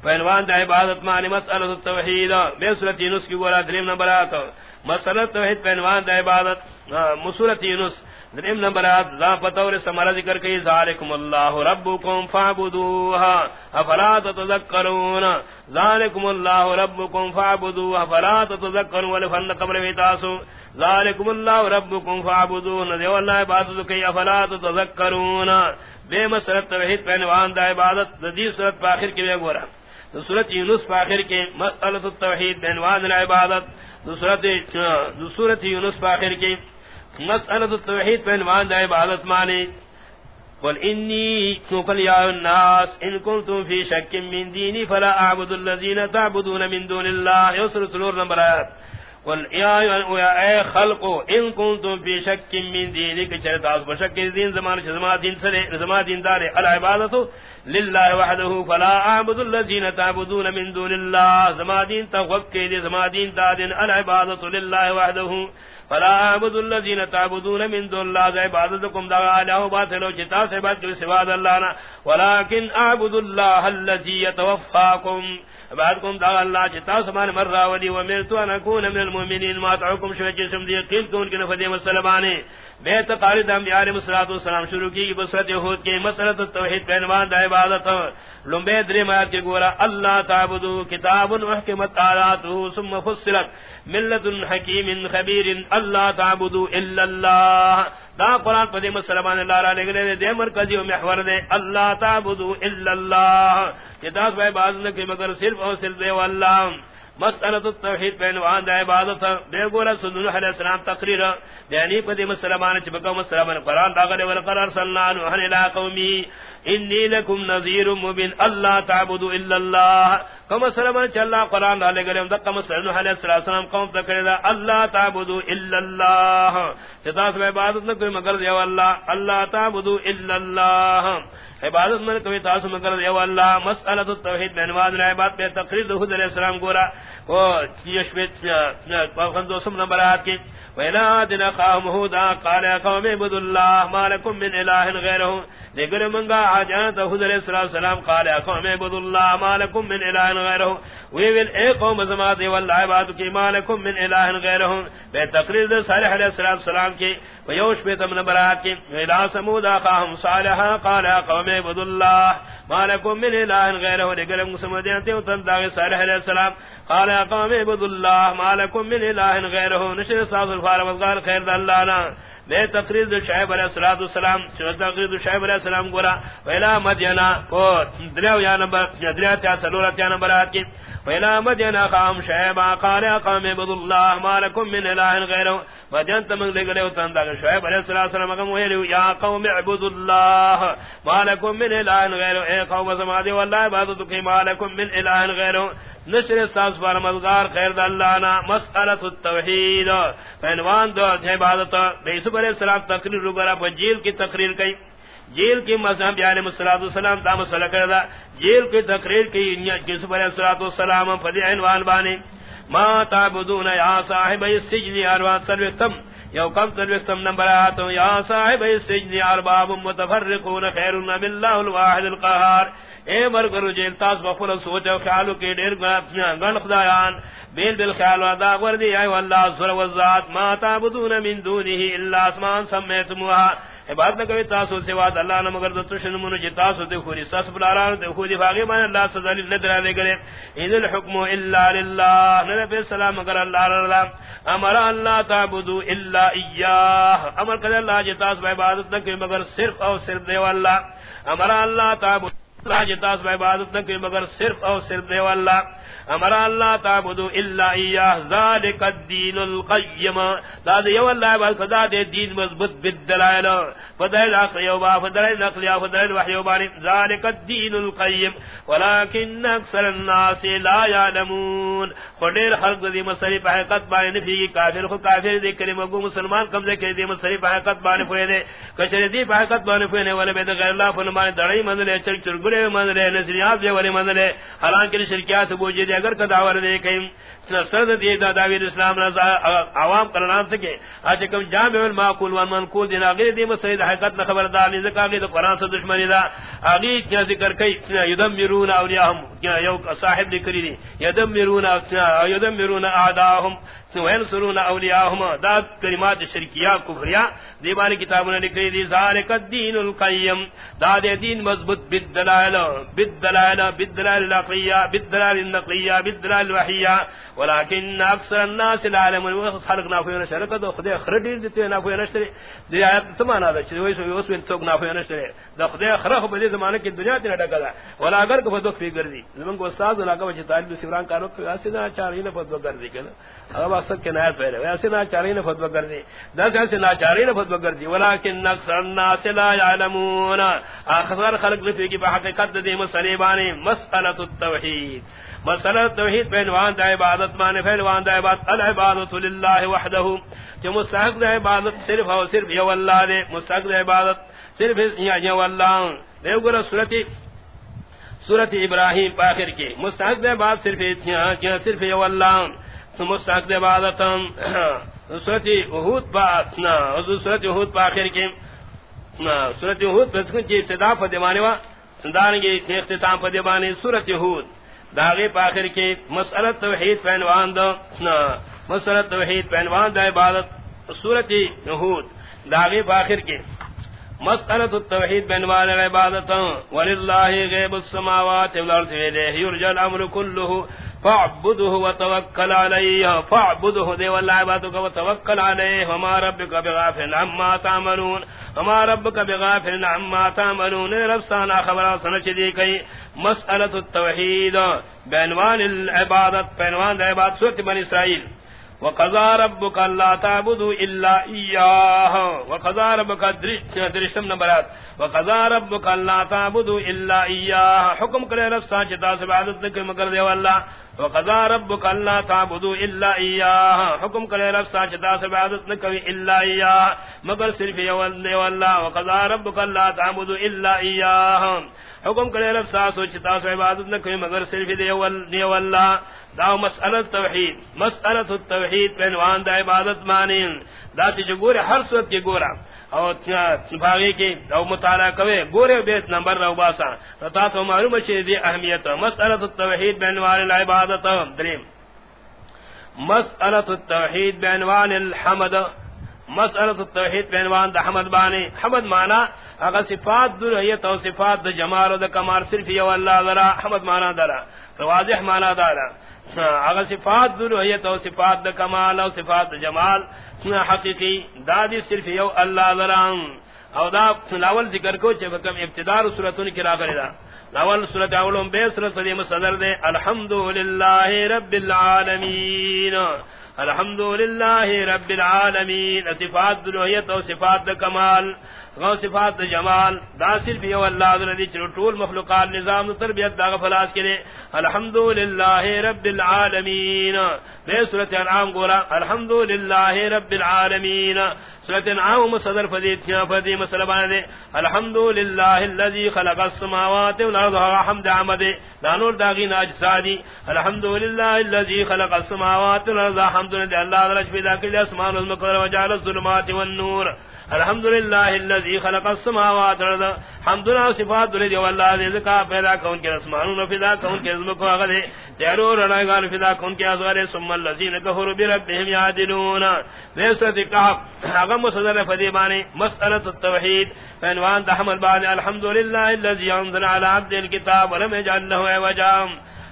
بعنوان عبادت معنی مساله التوحيد بے صورت یونس کی گورا دریم نمبر آتا مسئلہ توحید پہنوان دا عبادت مسورت یونس دریم نمبرات ذا پتور سمرا ذکر کئی ذالکم اللہ ربکم فعبدوها افلا تتذکرون. ذالکم اللہ ربکم فعبدوها افلا تتذکرون. ولفن قبر ویتاسو ذالکم اللہ ربکم فعبدوها دیو اللہ عبادت کئی افلا تتذکرون. بے مسئلہ توحید پہنوان دا عبادت دی صورت پاخر کی بے گورا. سورت یونس فاخر کے مسئلہ التوحید پہنوان العبادت سورت سورت یونس فاخر کے مسئلت التوحید پہ عنوان دا عبادت مانی قل انی قل یا الناس، ان کنتم فی شک من دینی فلا اعبد الذین تعبدون من دون اللہ یسر سلور نمبر آیات قل یا اے خلق ان کنتم فی شک من چرتا اس بشک دین زمان زمان دین سرے زمان دین دار العبادت للہ وحده، فلا اعبد الذين تعبدون من دون الله. زمادین توقع دے زمادین دادن العبادت للہ وحده، فلا اعبد تعبدون من دون باطل سے بات کے سوا اللہ اعبد بعد کوم دا اللہ چتا سمان مر راولی و مرتو ان اکون من المؤمنین ما تعکم شو جسم دی قیل کون کی نفدی مسلمانے بے تقارد انبیاء علیہ الصلوۃ والسلام شروع کی بصرت یہود کے مسئلہ توحید پہنوان دا عبادت لمبے درے ما کے گورا اللہ تعبدو کتاب محکمت آیات ثم فصلت ملت حکیم خبیر اللہ تعبدو الا اللہ دا قرآن پدی مسلمان اللہ را لگلے دے دے مرکزی و محور دے اللہ تعبدو الا اللہ چتاس بھائی باز نکی مگر صرف اور صرف دے واللہ مسئلت التوحید پہ عنوان دا عبادت بے گورا سنو علیہ السلام تقریر. دینی پدی مسلمان چبکا مسلمان قرآن دا غلے ولقرار صلی اللہ علیہ قومی انی لکم نظیر مبین اللہ تعبدو الا اللہ کم سلمان چا اللہ قرآن ڈالے گرے ہم دقم سلمان علیہ السلام قوم تکرے دا. اللہ تعبدو الا اللہ چتاس میں عبادت نہ کوئی مگر دیو اللہ اللہ تعبدو الا اللہ عبادت من کوئی تاسو مگر دیو اللہ، مسئلہ التوحید میں نواز عبادت پہ تقریر دو علیہ السلام گورا کو سم نمبر آت کی وینا دن قام ہودا، قال قوم عبد اللہ ما لكم من الہ غیرہ دیگر منگا آجانت حضر علیہ السلام، قال قوم عبد اللہ ما لكم من الہ غیرہ وی ویل، اے قوم زمات واللہ عباد کی ما لكم من الہ غیرہ بے تقریر صالح علیہ السلام سلام کی ویوش بے تم نبرات کی ویلا سمودا قاہم صالحا قال قوم عبد اللہ ما لكم من الہ غیرہ دیگر مسمدیانتے وطن صالح علیہ السلام. قال قوم عبد اللہ ما لكم من الہ غیرہ نشر ساز الفار وزگار خیر دا اللہ نا. بے تقریر شعیب علیہ الصلوۃ والسلام چہ تقریر شعیب علیہ السلام گورا، ویلا مدینہ کو دریو یا نمبر دریو تا سلورہ تا نمبر کی، ویلا مدینہ قام شعیب قال قوم عبد اللہ ما لكم من الہ غیرہ مدین تم لے گلے تن دا شعیب علیہ السلام کم ویلو یا قوم عبد اللہ ما لكم من الہ غیرہ، اے قوم سمادی والله عبادت کی ما لكم من الہ غیرہ، نشر ساز بار مزگار خیر دا اللہ نا مسئلت التوحید فینوان دو عبادت بیسو علیہ السلام تقریر رو برا جیل کی تقریر کئی۔ جیل کی مذہب یعنی الصلوۃ السلام دا مسئلہ کردا جیل کی تقریر کی یعنی یوسف علیہ السلام والسلام فدی عنوان بانی ما تعبدون یا صاحب السجن اروا سروتم یو کم سلوستم نمبر آتو یا صاحب السجن ارباب متفرقون خیر من الله الواحد القہار۔ اے مرگر جیل تاس بفل سوچ خیالو کی دیر گن خدایان۔ بیل بل خیال ودا وردی، اے والله سر وذات ما تابدون من دونه اللہ اسمان سمیتموها عبادت نہ کوي تاسو سوا د الله نه مگر د تشن من چې جی تاسو ته خوري ساس بلاران ته خوري باغی باندې الله سزا نه درا دے کرے ان الحكم الا لله نه به سلام مگر الله الله جی امر الله تعبدوا الا اياه امر کړه الله چې تاسو عبادت نه کوي مگر صرف او صرف دی والله امر الله تعبدوا اللہ جتاس با عبادت نہ کرے مگر صرف او صرف دے واللہ امر اللہ تعبدو الا ایاہ، ذالک الدین القیم. دا دے یو اللہ عبادت خدا دے دین مضبط بالدلائل. فدائل عقلی و با، فدائل نقلی و فدائل وحی و بانی ذالک الدین القیم. ولیکن اکثر الناس لا یعلمون. خودیر خلق دی مسئلی پہ حقیقت بانی نفی کی، کافر خود کافر دی کریم اگو مسلمان کم دے کری دی مسئلی پہ حقیقت بانی پوئے دے. کچھر دی پہ حقیقت بانی پوئے دے، ولی بید غیر اللہ فنمانی دڑائی منزلے چرک چرگڑے بڑے منزلے نظریات دے والے منزلے حالانکہ شرکیات بوجھے دے اگر کداور دے کہیں سرد دی دا داویر اسلام رضا عوام کرنام سکے. آج کم جامع المعقول و منقول دینا غیر دی مسید حقیقت نہ خبردار نہیں زکا غیر قرآن سے دشمنی دا. اگی کیا ذکر کئی؟ یدمرون اولیاءهم یو صاحب ذکری دی. یدمرون یدمرون اعداءهم وینصرون اولیاءهم دا کلمات شرکیہ، کفریہ. دیوانی کتابوں نے لکھی دی ذالک الدین القیم. دا دے دین مضبوط بالدلائل بالدلائل بالدلائل العقلیہ بالدلائل النقلیہ بالدلائل الوحیہ. ولیکن اکثر الناس العالم خلق نافوی نشر کدو خدای خردیر دیتے نافوی نشر دی آیت سمانا دا چیزوی سوی اس میں سوک نافوی نشر دا خدای خرخ بدی زمانہ کی دنیا تینا ڈکا دا ولا اگر کو فدوک فی گردی زمان کو استاذ علاقہ وچی طالب سیوران کارو کہ ایسی نا چاری نا فدوک گردی کنا اگر اصد کے نایت پہلے ایسی نا چاری نا فدوک گردی دس ایسی نا چاری نا فدوک گردی ولیکن اکثر الناس لا یعلمون اخذار خلق نفی کی بحقیقت دی مسلیبانی مسئلت التوحید. مسئلہ توحید پہلوان دا عبادت مانے پہلوان دا عبادت العبادت للہ وحدہ۔ کہ مستحق دا عبادت صرف اور صرف یو اللہ دے، مستحق دا عبادت صرف یو اللہ۔ دے گرہ صورت صورت ابراہیم پاخر کے۔ مستحق دا عبادت صرف اتنیا صرف یو اللہ۔ تو مستحق دا عبادت صورت احود پاکنا صورت احود پاخر کے۔ صورت احود پاکر کی ابتدا فدیمانے وا سندانگی اختتام فدیمانے صورت احود داغی پاخر کی مسئلت توحید پہنوان دا مسئلت توحید پہنوان دا عبادت صورت نحود۔ داغی پاخر کی مسئلت التوحید پہنوان دا عبادت۔ وللہ غیب السماوات والارض ویلیہ یرجا الامر کلہ فاعبده وتوکل علیہ۔ فاعبده دے واللہ عبادتك وتوکل علیہ۔ وما ربک بغافل عما تعملون۔ وما ربک بغافل عما تعملون۔ رب سانا خبرہ سنچ دی کئی۔ مسألة التوحید بعنوان العبادت بعنوان العبادت سورت بن اسرائیل وقضى ربك الا تعبدوا الا اياه وقضى ربك درشتم نمبرات وقضى ربك الا تعبدوا الا اياه حکم کرے رب سانچ تا سے عبادت نہ مگر دے والله وقضى ربك الا تعبدوا الا اياه حکم کرے رب سانچ تا سے عبادت نہ کوئی الا اياه مگر صرف یہ والله وقضى ربك الا تعبدوا الا اياه حکم کرے رب سا سوچتا سو عبادت نہ کوئی مگر صرف دے ول دے واللہ دا مسئلہ توحید، مسئلہ التوحید پہنوان دا عبادت مانین۔ دا تی گورے ہر صورت کی گورا۔ او باغی کی او مطالعہ کوئے گورے بیت نمبر رو باسا۔ تا تو معلوم چیز دی اہمیت۔ مسئلہ التوحید بینوان العبادت۔ دریم۔ مسئلہ التوحید بینوان الحمد۔ مسئلہ التوحید بینوان دا حمد بانی. حمد مانا اگر صفات در ہے تو صفات دا جمال و دا کمال صرف یو اللہ ذرا حمد مانا درا واضح مانا دارا۔ اگر صفات در ہے تو صفات دا کمال و صفات دا جمال۔ حقیقی دادی صرف یو اللہ ذرا او دا لاول ذکر کو چھ بکم ابتدار صورتون کی را کرے دا۔ لاول صورت اولم بے صورت دے مصدر دے، الحمدللہ رب العالمین۔ الحمد لله رب العالمين صفات الوهية وصفات الكمال غو صفات جمال، دا صرف یو اللہ ذی چلو طول مخلوقات، نظام تربیت دا غفلاس کرے الحمدللہ رب العالمین. بے صورت انعام گولا الحمدللہ رب العالمین. صورت انعام صدر فدیت کیا فدی مسئلہ بانے الحمدللہ اللذی خلق السماوات والارض حمد عمد. دانور داغی ناجسادی الحمدللہ اللذی خلق السماوات والارض حمد اللہ ذرج پیدا کلی اسمان والمقدر وجعل الظلمات والنور. الحمد للہ الذي خلق السماوات والارض. حمد لله صفات لله والله ذکا پیدا کون کے اسمان و فضا کون کے عظمت کو اگے تیرو رڑا گان فضا کون کے ازوار ثم الذين كفروا بربهم يعدلون ليست كهف اغم صدر فدیبانی مسئلہ التوحید. عنوان تحمل بعد الحمد لله الذي انزل على عبد الكتاب ولم يجعل له عوجا.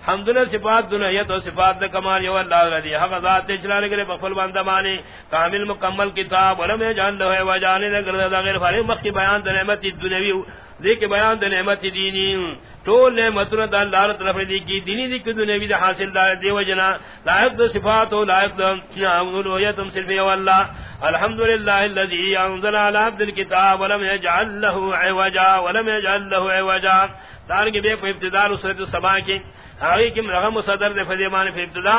حمد لله صفات دنیت و صفات دا کمال یو اللہ رضی حق ذات چلانے کے بخل بندہ مانی کامل مکمل کتاب ولم جان لو ہے وجانے نگر دا غیر فارغ مخی بیان دا نعمت دنیوی دیکھ بیان دا نعمت دینی ٹول نعمت دا اللہ رضی طرف دی کی دینی دی کی دنیوی دا حاصل دا دیو جنا لائق دا صفات و لائق دا اولویتم صرف یو اللہ الحمدللہ اللذی انزل على عبد الكتاب ولم يجعل له عوجا ولم يجعل له عوجا تارکی بے کو ابتدار سورت السبا کی آگے کم رغم صدر دے فدیمان فی ابتدا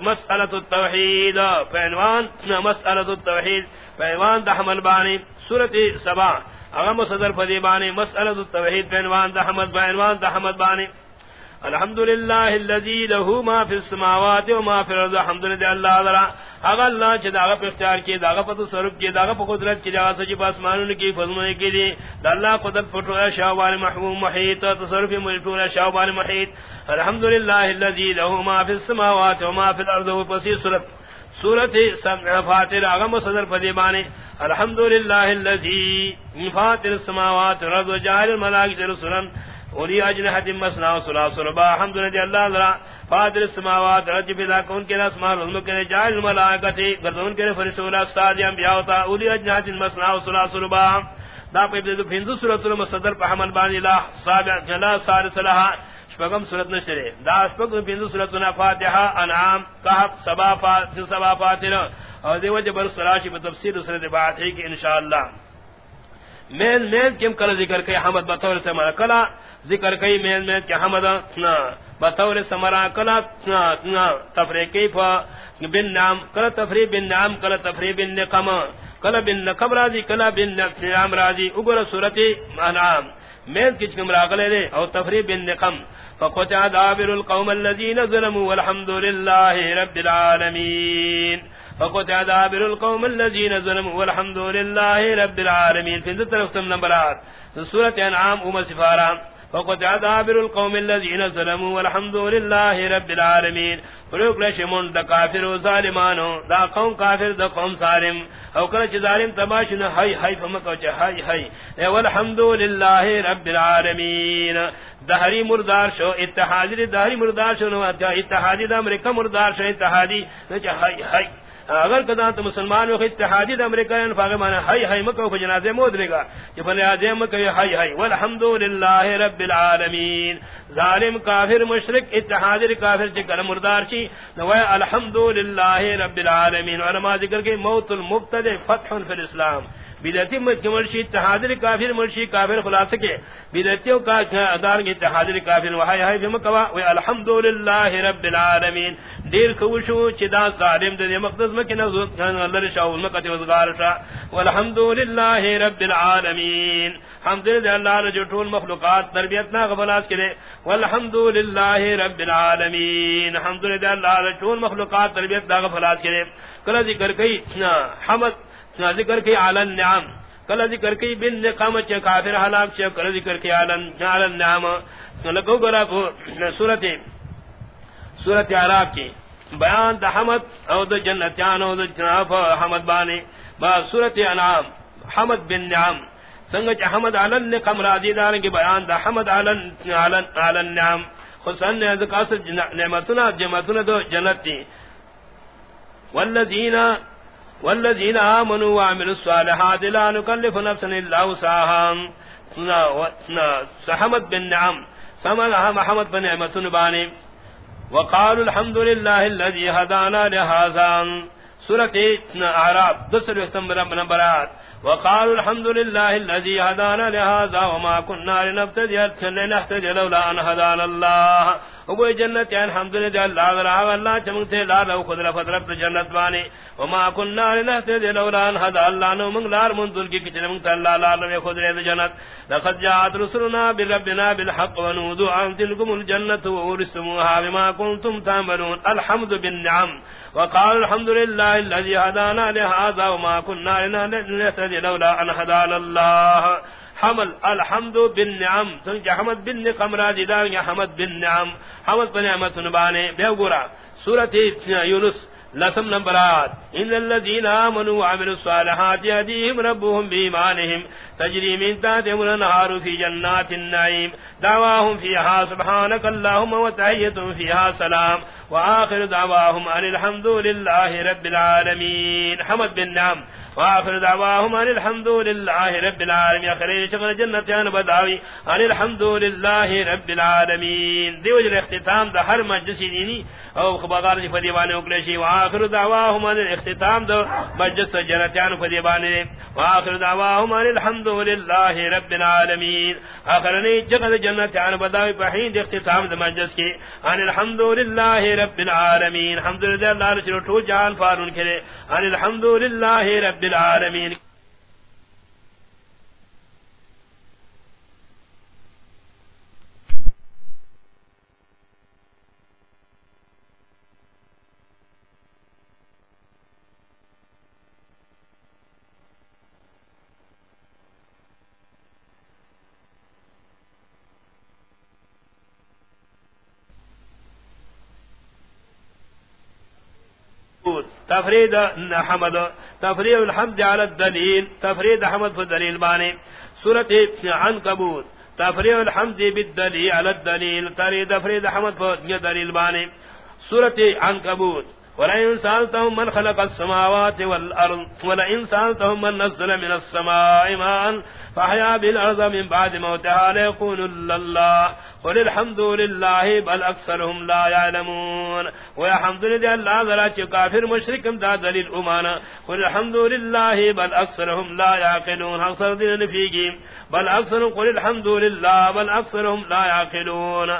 مسئلت التوحید فعنوان مسئلت التوحید فعنوان دا حمل بانی، سورت سبا اغم صدر فدیمان مسئلت التوحید فعنوان دا حمل دا حمل بانی۔ الحمد للہ الذي له ما في السماوات وما في الارض. الحمد لله الله ذرا اگر اللہ چ داغ پر اختیار کی، داغ پر تصرف کی، داغ پر قدرت کی جگہ سچ آسمانوں کی فضل کی دی اللہ قدرت پٹو شاہ وال محبوب محیط تصرف ملکون شاہ وال محیط. الحمد للہ الذي له ما في السماوات وما في الارض. وفي سورۃ سورۃ فاتر اغم صدر فدیبانی الحمد للہ الذي فاتر السماوات والارض جعل الملائکۃ رسلا اولی اجنحت مسنا و سلاس و ربا. حمد لدی اللہ ذرا. فادر السماوات رج بدا کون کے اسمان رزم کے جائل ملائکتی گردون کے فرشتولا استاد انبیاء تا اولی اجنحت مسنا و سلاس و ربا. دا پہ ابن فنزو سورۃ المصدر پہ حمل بان الہ سابع جلا سار صلاح شپغم سورۃ نشرے. دا شپغم فنزو سورۃ فاتحہ، انعام، کہف، سبا فاتح سبا فاتح اور دیو جبر سراشی بتفسیر سورۃ فاتحہ کی انشاءاللہ. مین مین کیم کل ذکر کہ حمد بطور سے مرا کلا ذکر کئی میل میں کہ حمد بطور سمرا کلا تفریقی فا بن نام، کلا تفریح بن نام، کلا تفریح بن نقم، کلا بن نقم راضی، کلا بن نام راضی اگر صورتی انعام۔ میل کچھ کم راغلے دے، او تفریح بن نقم۔ فقطع دابر القوم الذين ظلموا والحمد لله رب العالمين فقطع دابر القوم الذين ظلموا والحمد لله رب العالمين. في ذات طرف نمبرات سورة انعام ام سفاران فقطع دابر القوم الذين ظلموا والحمد لله رب العالمين. فلوك لشمون دا كافر وظالمانو دا قوم كافر، دا قوم ظالم. او كلا ظالم تباشن هاي هاي فمكو هاي هاي. والحمد لله رب العالمين. دہری مردار شو اتحادی دہری مردار شو اتحادی دا امریکہ مردار شو اتحادی ہائی ہائی اگر کدا تو مسلمان ہو اتحادی امریکن معنی ہائے ہائے مکو کو جنازے مود لے گا۔ کہ بنے اجے مکو ہائے ہائی والحمد رب العالمین۔ ظالم کافر، مشرک، اتحادی کافر چ گل مردار چی۔ نو الحمدللہ رب العالمین۔ علماء ذکر کے موت المبتدع، فتح فی الاسلام۔ بدعتی مرشی، اتحادی کافر مرشی، کافر خلاص کے بدعتیوں کا ادار کے اتحادی کافر وہاں وہائی ہائی بمکوا و الحمد للہ رب العالمین دیر کوشو چدا ظالم دے مقدس مکہ نہ اللہ رشاء مکہ وزگار شا والحمد للہ رب العالمین۔ حمد للہ اللہ نے جو ٹول مخلوقات تربیت نہ غفلاس کرے والحمد للہ رب العالمین۔ حمد للہ اللہ نے ٹول مخلوقات تربیت نہ غفلاس کرے کلا ذکر کئی ہاں، ذکر ذکر کی علی النعم کلا ذکر کی بن نقام چ کافر ہلاک چ کلا ذکر کی علی النعم لگو گرا کو سورۃ سورت عراب کی بیان دا حمد او دا جنتیان او دا جناف حمد بانی با سورت انعام، حمد بن نعم۔ سنگا چا حمد علن نقم راضی دارن کی بیان دا حمد علن علن علن نعم۔ خصوصاً ذکر نعمتنا جمعتنا دو جنت تی والذین والذین آمنوا وعملوا الصالحات لا نکلف نفسا الا وسعها. سحمد بن نعم. سمد محمد بن نعمتنا بانی. وقال الحمد لله الذي هدانا لهذا. سورة اعراب دوسر استمر من برات وقال الحمد لله الذي هدانا لهذا وما كنا لنهتدي لولا ان هدانا الله وہ جنت ہے الحمدللہ اللہ ذرا اللہ چمتے لا لو خود لفظ رب جنت بانی. وما كنا لنهتدي لولا ان هدى الله نو من لار من دل کی کچھ من اللہ لا لو خود رے جنت. لقد جاءت رسلنا بربنا بالحق ونودوا ان تلكم الجنه وورثتموها بما كنتم تعملون. الحمد بالنعم. وقال الحمد لله الذي هدانا لهذا وما كنا لنهتدي لولا ان هدانا الله حمل الحمد بن نعم سنجا حمد بالنقم راجی دار یا حمد بن نعم. حمد بن نعمت نبانے بے گورا. سورت یونس لسم نمبرات ان الذين امنوا وعملوا الصالحات يهديهم ربهم بايمانهم تجري من تحتهم الانهار في جنات النعيم دعواهم فيها سبحانك اللهم وتحيتهم فيها سلام واخر دعواهم ان الحمد لله رب العالمين حمد بالنعم. واخر دعواهم ان الحمد لله رب العالمين. اخر شغل جنت ان بداوی ان الحمد لله رب العالمين. دیو جل اختتام دا ہر مجلس دینی او خبردار جی فدیوانے اکلے شی واخر دعواهم ان اختتام دا مجلس جنتیان فدیوانے واخر دعواهم ان الحمد لله رب العالمين اخر نے جگل جنتیان بداوی پہین اختتام دو مجلس کی. ان الحمد لله رب العالمين الحمد لله اللہ چلو جان فارون کرے. ان الحمد لله رب العالمين تفرید حمد، تفرید الحمد على الدلیل، تفرید حمد فی الدلیل بانے سورت عنکبوت، تفرید الحمد بالدلیل على الدلیل، تفرید حمد فی الدلیل بانے سورت عنکبوت ولئن سألتهم من خلق السماوات والأرض ولئن سألتهم من نزل من السماء ماء فحيا بالأرض من بعد موتها ليقول الله قل الحمد لله بل أكثرهم لا يعلمون ويحمد لله الله ذرا كافر مشرك دا دليل أمانا قل الحمد لله بل أكثرهم لا يعقلون أكثر دين فيهم بل أكثرهم قل الحمد لله بل أكثرهم لا يعقلون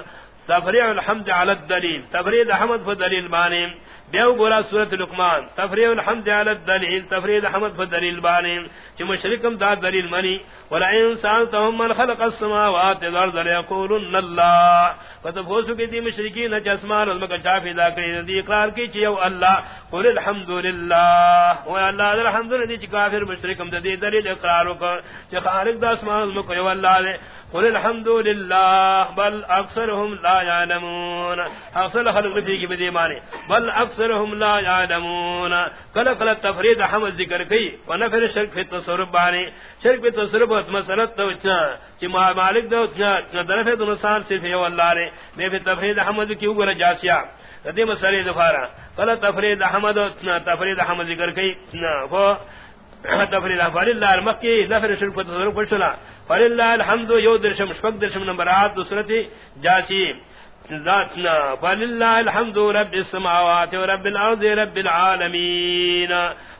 تفريع الحمد على الدليل تفريد حمد فدليل بانیم بیاو گورا سورت لقمان. تفریح الحمد علی الدلیل، تفریح الحمد فدلیل بانی. چی مشرکم دا دلیل منی. ولئن سالتهم من خلق السماوات والارض ليقولن الله. فتفوسو کی دی مشرکین چ اسمان از مکہ چافی دا کری دی اقرار کی چی او اللہ، قل الحمدللہ. و اللہ الحمدللہ چی کافر مشرکم دی دلیل اقرار کو چی خالق دا اسمان از مکہ او اللہ دے. قل الحمد لله بل اكثرهم لا يعلمون اصل خلق في کی بدی معنی. بل اكثرهم لا يعلمون کل کل تفرید حمد ذکر کی و نفر شرک فی تصرف بانی شرک فی تصرف و مسلط تو چ مالک دو چ طرف دو نسان صرف یو اللہ نے میں فی تفرید حمد کی اوگر جاسیا. ردی مسئلے دفارا کل تفرید حمد تفرید حمد ذکر کی وہ [COUGHS] تفرید حمد اللہ مکی نفر شرک فی تصرف پشلا فللہ الحمد، یو درشم شفق درشم نمبرات دوسرت جاسی ذاتنا فللہ الحمد رب السماوات و رب الارض رب العالمین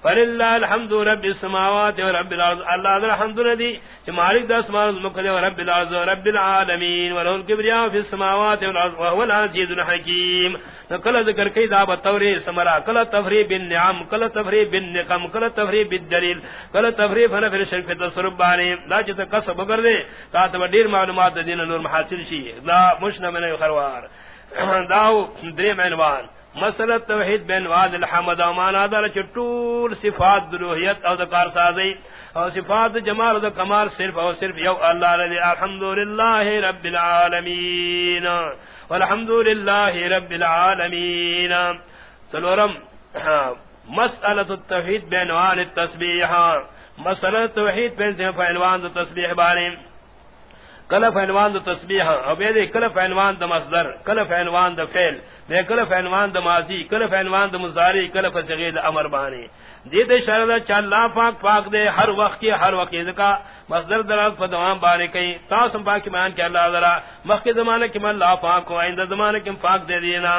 فللہ الحمد رب السماوات و رب الارض. اللہ ذا الحمد ندی. کہ مالک دا اسمان المقدر و رب الارض و رب العالمین. و لہو الكبریاء فی السماوات و الارض و هو العزیز الحکیم. کل ذکر کئی دا بطوری سمرا. کل تفریب بالنعم کل تفریب بالنقم کل تفریب بالدلیل کل تفریب فنفر شرک تصرف بانی لا چتا قصب اگر دے تا تبا دیر معلومات دین نور محاصل شی. لا مشنا من خروار. [CLEARS THROAT] داو دریم عنوان. مسئلہ توحید بین واد الحمد و مانا دار چطور صفات دلوحیت او دکار سازی او صفات جمال دا کمال صرف او صرف یو اللہ رضی الحمدللہ رب العالمین والحمدللہ رب العالمین سلورم مسئلہ التوحید بین واد التسبیح مسئلہ توحید بین فعنوان التسبیح باریم کلف عنوان دا تسبیح او بیدی کلف عنوان دا مصدر، کلف عنوان دا فعل۔ دے کل فینوان د ماضی، کل فینوان د مضارع، کل فصغید امر بانی۔ دید شرد چا اللہ پاک پاک دے، ہر وقت کی ہر وقت کا مصدر دراز دوام بانے کئی تاسم پاک مان کہ اللہ ذرا۔ مخی زمانے کی من اللہ پاک کو آئندہ زمانے کی پاک دے دینا۔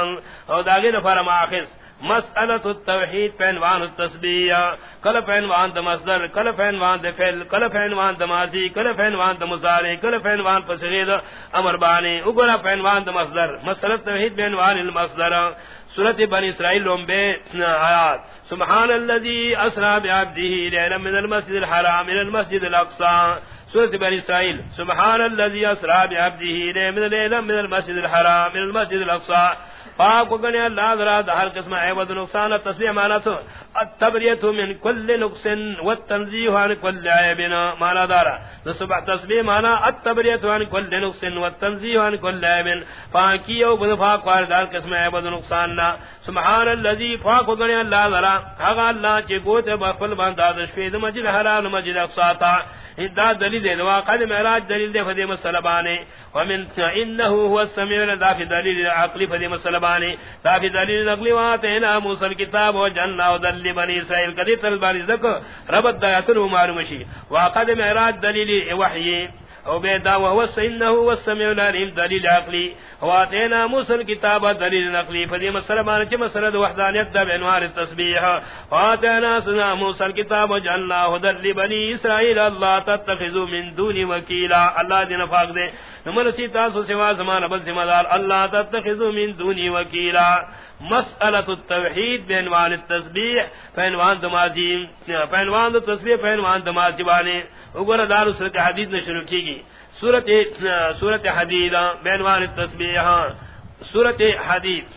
او داغی نفر ماخذ مسألة التوحید پینوان التسبیح کل پینوان دا مصدر، کل پینوان دا فعل، کل پینوان دا ماضی، کل پینوان دا مزاری کل پینوان پسغید امر بانی. اگرہ پینوان دا مصدر. مسألة التوحید پینوان المصدر. سورت بنی اسرائیل لنبے آیات. سبحان الذي اسرا بعبده ليلا من المسجد الحرام الى المسجد الاقصى سورت بني اسرائيل سبحان الذي اسرا بعبده من المسجد الحرام الى المسجد الاقصى پاک وگنے اللہ ذرا ہر قسم عیب و نقصان تصدیق معنی تو التبریت من کل نقص والتنزیح عن کل عیب معنی دارا. سبح تسبیح معنی التبریت عن کل نقص والتنزیح عن کل عیب پاکی او بد پاک قسم عیب و نقصان سبحان الذي پاک کو گنے اللہ ذرا. ہا اللہ چ گوت بخل بندا دشفید مسجد حرام مسجد اقصا تا دا دلیل دے دوا. قد معراج دلیل دے فدی مسلمانے ومن انه هو السميع ذا في دلیل عقلی فدی مسلمانے ذا في دلیل نقلی واتینا موسی الكتاب و جنہ و دلیل. دی بنی اسرائیل کدی تل تلبانی ذکر رب دایتن معلوم شی وقد معراج دلیل وحی. او بیدا وهو سنه والسميع العليم دلیل عقلی. واتینا موسی الكتاب دلیل نقلی. فدی مسلمان چ مسرد وحدانیت د انوار التسبیح واتینا سنا موسی الكتاب وجعلنا هدى لبني اسرائيل الله تتخذوا من دون وكيلا الله دین پاک دے. نمر سی تاسو سوا زمان بل ذمہ دار. اللہ تتخذوا من دون وكيلا مسألة التوحید بینوان التسبیح فینوان دمازیم فینوان التسبیح فینوان دمازیبانی اگر دار صورت حدید نے شروع کی گی صورت صورت حدیث بینوان التسبیح صورت حدید.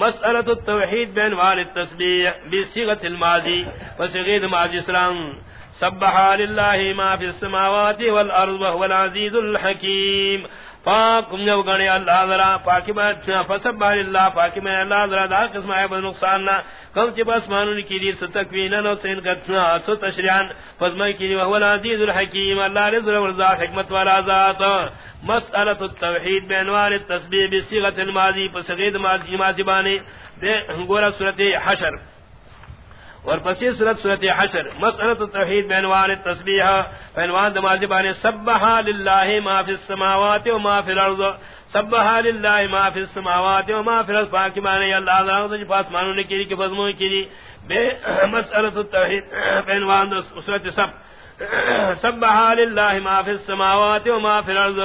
مسئلہ التوحید بینوان التسبیح بصیغت الماضی وصیغت ماضی اسلام سبحان للہ ما فی السماوات والارض وهو العزیز الحکیم. پاک نو گنے اللہ ذرا، پاکی بات اچھا، فسب بار اللہ، پاکی میں اللہ ذرا دا قسم ہے بد نقصان نہ کم چ بس مانن کی دی ستکوین نو سین گتنا تو تشریان۔ فزما کی وہ العزیز الحکیم، اللہ رضا ورزا حکمت والا ذات۔ مسئلہ التوحید بانوار التسبیح بصیغه الماضی فسغید ماضی ماضی بانے دے گورا سورۃ حشر۔ اور پسی صورت صورت حشر مسئلت التوحید بینوان التسبیح بینوان دمازی بانے سبحا للہ ما فی السماوات و ما فی الارض. سبحا للہ ما فی السماوات و ما فی الارض. پاکی بانے اللہ ذرا تجھ پاس مانو نے کی کہ فضمو کی بے [COUGHS] مسئلت التوحید [COUGHS] بینوان صورت سب [COUGHS] سبحا للہ ما فی السماوات و ما فی الارض.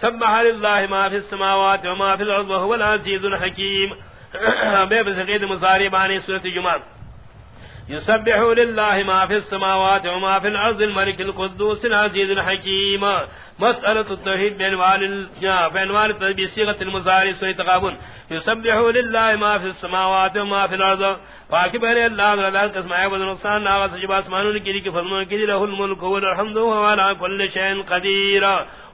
سبحا للہ ما فی السماوات و ما فی الارض، وهو العزیز الحکیم. بے بسقید مصاری بانے صورت جمعہ. يسبح لله ما في السماوات وما في الأرض، الملك القدوس العزيز الحكيم. مسألة التوحيد بعنوان بعنوان بصيغة المزارع سوء تقابل يسبح لله ما في السماوات وما في الأرض. فاكب عليه الله ذلك القسم عبد النقصان ناغا سجب اسمانون كذي كفرمون كذي له الملك والحمد وهو على كل شيء قدير.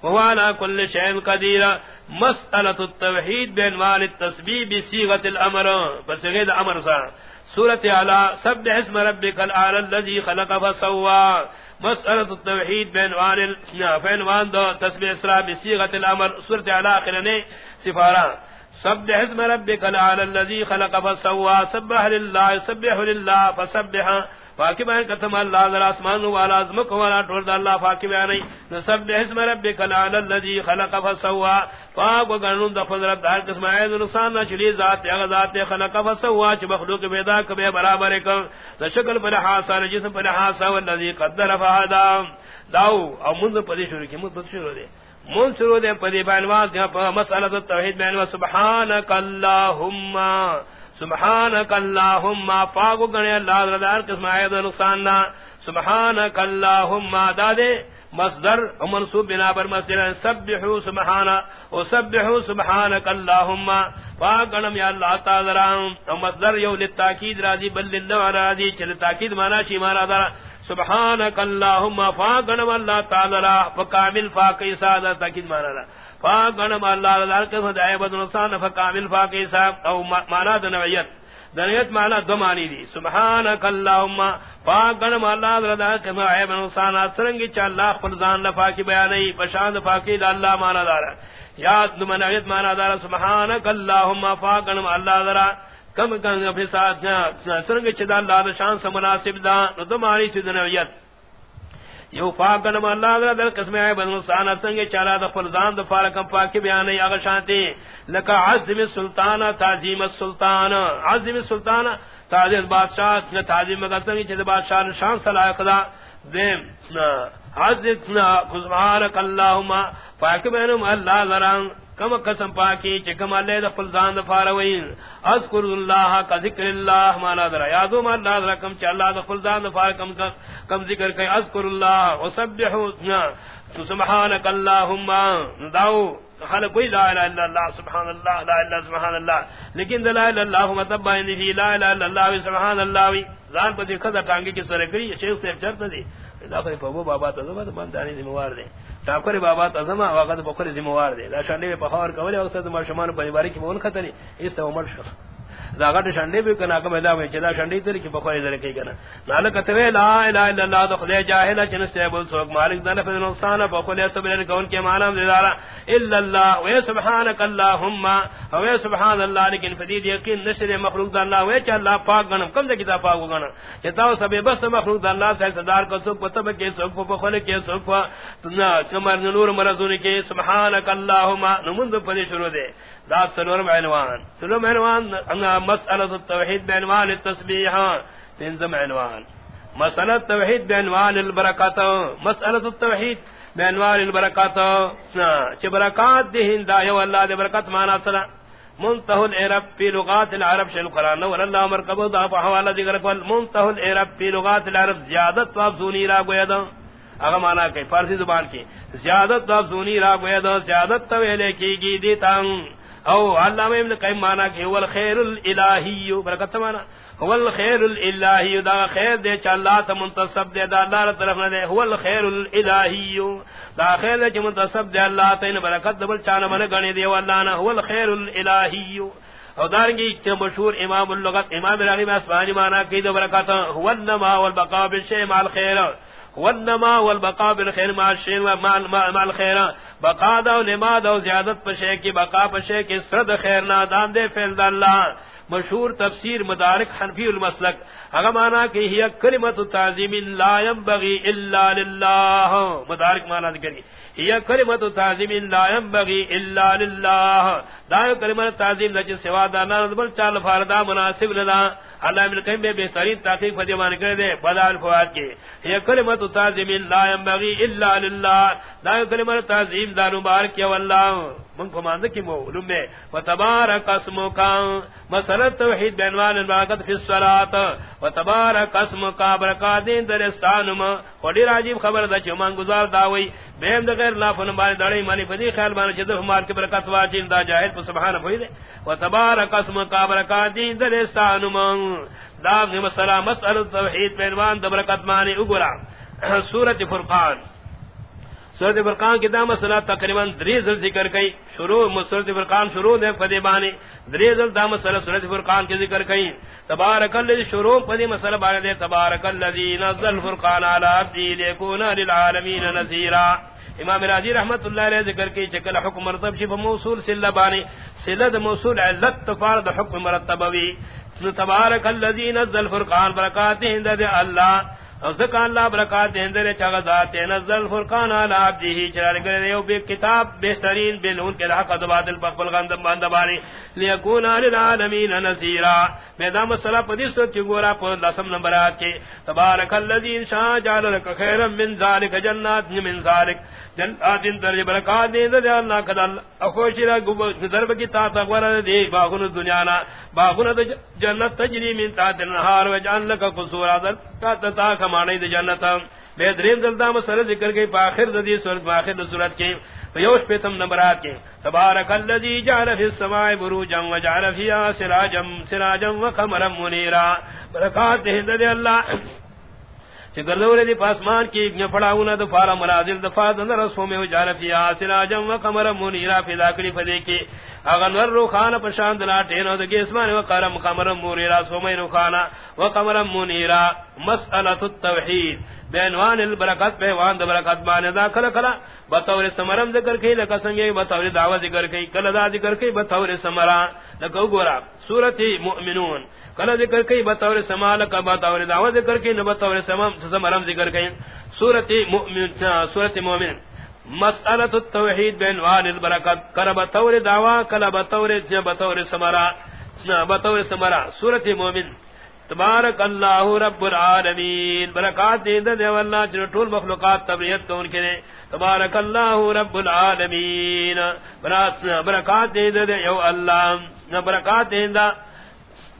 وهو على كل شيء قدير. مسألة التوحيد بعنوان التسبيح بصيغة الأمر. بصيغة الأمر صار. سورت اعلی، سب اسم ربک الاعلى الذي خلق فسوا. مسألة التوحید بینوان فینوان دو، تسبیح اسراء بصيغه الامر. سورت اعلی اخرنے سفارہ. سب اسم ربک الاعلى الذي خلق فسوى سبح لله سبح لله فسبح فاکی بیان کتم اللہ ذرا اسمان والا ازمک والا ٹورد اللہ فاکی بیانی نسب اسم ربک الاعلی الذی خلق فسوا پاک و گنون دا فضرت دار قسم آئید نقصان نا ذات اغا ذات خلق فسوا چھ مخلوق بیدا کبھی برابر کم دا شکل پر حاسا جسم پر حاسا والنزی قدر فہدا داو او منذ پدی شروع کی، منذ پدی شروع دے۔ من شروع دے پدی بینوان مسئلہ التوحید بینوان سبحانک اللہم سبحانک اللہم پاک و گنے اللہ دار قسم آئید نقصان نا. سبحانک اللہم دادے مصدر منصوب بنا پر مصدر سبحوا سبحانا وسبحوا سبحانك اللهم فاقنم یا اللہ تعالی. مصدر یو للتاکید راضی، بل للہ راضی، چل تاکید مانا چی مانا دارا سبحانك اللهم فاقنم اللہ تعالی، فکامل، فاقی، سادہ، تاکید مانا دارا فاقنم اللہ تعالی قسم دعیبت نصان فکامل فاقی سادہ او مانا دنویت دنیت مانا دو مانی دی. سبحانک اللہم پاک گنم اللہ دردا کما عیب نقصان سرنگی چا اللہ خلزان لفاکی بیانی پشاند فاکی دا اللہ مانا دارا یاد دو منعیت مانا دارا سبحانک اللہم پاک گنم اللہ دردا کم کم اپنے ساتھ سرنگی چا دا اللہ دا شان سمناسب دا. دو مانی تی دنیت یو پاک نم اللہ در در قسم ہے بدن سان سنگ چالا د فرزان د فار کم پاک بیان ہے اگر شانتی لک عظم السلطان تعظیم السلطان عظم السلطان تعظیم بادشاہ نے تعظیم مگر سنگ چے بادشاہ شان صلاح خدا دیم عظم خزمارک اللهم پاک بیان اللہ ذران کم قسم پاکی چکم اللہ دا فلزان دا فاروین اذکر اللہ کا ذکر اللہ مانا درہ یادو ما اللہ درہ کم چا اللہ دا فلزان دا فار کم کم ذکر کئی اذکر اللہ وسبحو سبحانک اللہم، داو. خلق کوئی لا الہ الا اللہ، سبحان اللہ، لا الہ سبحان اللہ. لیکن لا الہ الا اللہ مطلب متبعین فی لا الہ الا اللہ سبحان اللہ زان پتی خضر ٹانگی کی سرکری شیخ سے چرت دی. دا خلی پبو بابا تا زمان دا مندانی دی موار دی. تاکر بابا تزما وقت بکر ذمہ وار دے لا شانڈے پہ پخور کولے او سد مرشمان پریواری کی مون خطرے اس تو عمر شخص دا غٹ شانڈے بھی کنا کم دا میں چدا شانڈے تر کی بخور در کی کنا. نالک تے لا الہ الا اللہ تو خدای جاہل چن سے بول سو مالک دل فضل نقصان بخول سبل کون کے معنی دے دارا الا اللہ و سبحانك اللهم. او سبحان اللہ لیکن فدید یقین نشر مخلوق دا اللہ و چ اللہ پاک گنم کم دے کتاب پاک گنا چتا سب بس مخلوق دا اللہ سے صدار کو سو پتہ کے سو بخول کے سو تنا کمر نور مرزون کے سبحانك اللهم. نمند پدی شروع دے دا سنور عنوان سنور عنوان انا مسألة التوحید بعنوان التسبیح. تنزم عنوان مسألة التوحید بعنوان البرکات مسألة التوحید بعنوان البرکات چھ برکات دہن دا یو اللہ دے برکات مانا صلا منتہ العرب فی لغات العرب، شیل قرآن نور اللہ عمر قبض دا فحوالا ذکر قول منتہ العرب فی لغات العرب، زیادت وابزونی را گویا اگر مانا کہ فارسی زبان کی. زیادت وابزونی را گویا دا زیادت تویلے کی گی دیتا. ہوں او علامہ ابن قیم مانا کہ هو الخير الالهی برکت مانا، هو الخير الالهی دا خیر دے چ اللہ تے منتسب دے، دا اللہ طرف نہ دے، هو الخير الالهی دا خیر دے چ منتسب دے، اللہ تے برکت دبل چان من گنے دے اللہ نہ هو الخير الالهی او دارنگی چ مشہور امام اللغت، امام راغب اسبانی مانا کہ دے برکت، هو النما والبقاء بالشيء مع الخير والنما والبقاء بالخير مع الشيء مع الخير. بقا دا نما دا زیادت پشے کی بقا پشے کی، سرد خیر نا دام دے فعل دا اللہ. مشہور تفسیر مدارک حنفی المسلک. اگر مانا کہ ہی کلمت تعظیم لا ينبغي الا للہ. مدارک مانا ذکر کی. ہی کلمت تعظیم لا ينبغي الا للہ. دا کلمت تعظیم دا سوا دا نہ، بل چال فاردا مناسب لنا اللہ ابن قیم بے بہترین تحقیق فدیمان کرے دے، بدا الفواد کے۔ یہ کلمت تعظیم لا ينبغي الا للہ۔ دا کلمت تعظیم دا مبارک یا واللہ۔ من کو ماند کی معلوم ہے۔ وتبارک اسمک۔ مسئلہ توحید بعنوان البرکت فی الصلاۃ۔ وتبارک اسمک۔ برکات درستان ما وڈی راجیب خبر دا چ مان گزار داوی۔ بہم د غیر اللہ فنم بار دڑی مانی فدی خیال بان چ ہمار کے برکت واجین دا جاہل پا سبحانہ فوئی دے. و تبارک وتبارک اسمک برکات درستان من. دا مسئلہ مسئلہ توحید دا برکت مانی اگرا [COUGHS] سورت فرقان. سورت فرقان کی دام مسئلہ تقریباً دریزل ذکر کئی شروع سورت فرقان شروع دے، فدی بانی دریزل دام مسئلہ سورت فرقان کی ذکر کئی تبارک اللہ شروع فدی مسئلہ بانی دے تبارک اللہ نزل فرقان علی عبدی لیکونا للعالمین نزیرا امام راضی رحمت اللہ علیہ ذکر کی چکل حکم مرتب شف موصول سلہ بانی، سلہ دا موصول علت تفارد حکم مرتبوی تبارک اللہ نزل فرقان برکاتہ اندہ دے اللہ۔ او زکا اللہ برکات دیندر چاگا ذات نزل فرقان آلا عبدی ہی چرار کرے دیو بے کتاب بہترین بلون کے لحق دبادل پقبل غندم باندبانی لیکون آل العالمین نزیرا میدام السلام پدیس تو چنگورا پر لسم نمبرات کے تبارک اللذین شاہ جعل لک خیرم من ذالک جنات من ذالک جنات در برکات دیندر دے اللہ کدل اخوشی را درب کی تاتا غور دے باغن دنیا نا باغن جنت تجری من تات النهار وجعل لک قصورا در تا کمانے دی جنت بے دریم دلدا مسل ذکر کے باخر دی صورت باخر صورت کے یوش پیتم نمبرات کے تبارک الذی جعل فی السماء بروجا وجعل فیها سراجا سراجا وقمرا منیرا. برکات ہند دی اللہ. چگر دور دی پاسمان کی گن پڑاونا د فارا منازل د فاز اندر رسو میں وجال فی آسنا جم و قمر منیرا فی ذاکری فدی کی اغنور روخان پشاند لا ٹینو د گیسمان و قرم قمر منیرا سو میں روخانا و قمر منیرا مسئلۃ التوحید. بینوان البرکت بینوان البرکت بانے دا کلا کلا بطور سمرم ذکر کی لکا سنگے بطور دعوی ذکر کی کلا دا ذکر کی بطور سمرا. لکا گورا سورت مؤمنون. کلا ذکر کی بطور سما لکا بطور دعوی ذکر کی نبطور سمرم ذکر کی سورت مؤمن سورت مؤمن مسئلت التوحید بینوان البرکت کلا بطور دعوی، کلا بطور بطور سمرا۔ بطور سمرا۔ سورت مؤمن تبارک اللہ رب العالمین۔ برکات دے دے واللہ جن طول مخلوقات تبریت کو ان کے تبارک اللہ رب العالمین۔ برکات دے دے یو اللہ۔ برکات دے دا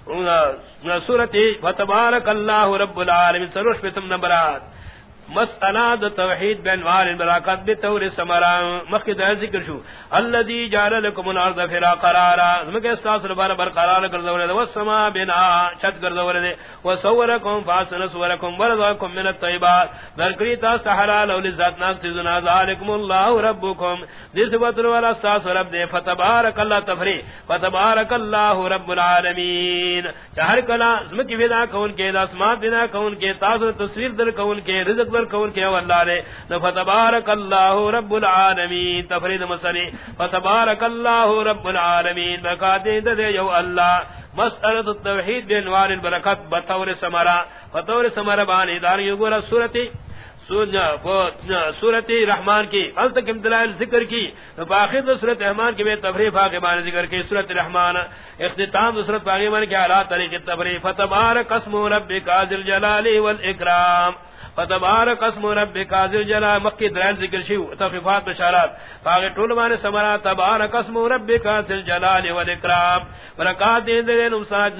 سورت فتبارک اللہ رب العالمین سروش پہ تم نبرات مسئلہ دا توحید بین وار براکات بے تور سمرا، مخی دا ذکر شو. اللذی جعل لکم الارض فرا قرارا زمکہ استاس لبارا برقرار کردور دے. والسما بنا چت کردور دے. وصورکم فاسن سورکم ورزاکم من الطیبات. درکری تا سحرا لولی ذات ناکتزنا ذالکم اللہ ربکم. دیس بطر والا استاس رب دے. فتبارک اللہ تفری. فتبارک اللہ رب العالمین. چہر کلا زمکی بنا کون کے داسمات بنا کون کے، تاثر تصویر در کون کے، رزق در کون کے اللہ نے فتبارک اللہ رب العالمین۔ تفرید مسلی فتبارک اللہ رب العالمین۔ بکاتے دے یو اللہ۔ مسئلت التوحید بین وار البرکت۔ بطور سمرا بطور سمرا بانی داری گورا سورتی۔ سورت رحمان کی۔ ال تک امتلال ذکر کی۔ باخر سورت رحمان کی میں تفریح فاقبان ذکر کی۔ سورت رحمان۔ اختتام سورت فاقبان کی آلات طریق تفریح۔ فتبارک اسم ربک ذل جلال والاکرام فتبار قسم رب کاذل جلا مکی درائل ذکر شیو تفیفات بشارات فاغی طول مان سمرا تبار قسم رب کاذل جلال والاکرام برکات دین دین امساج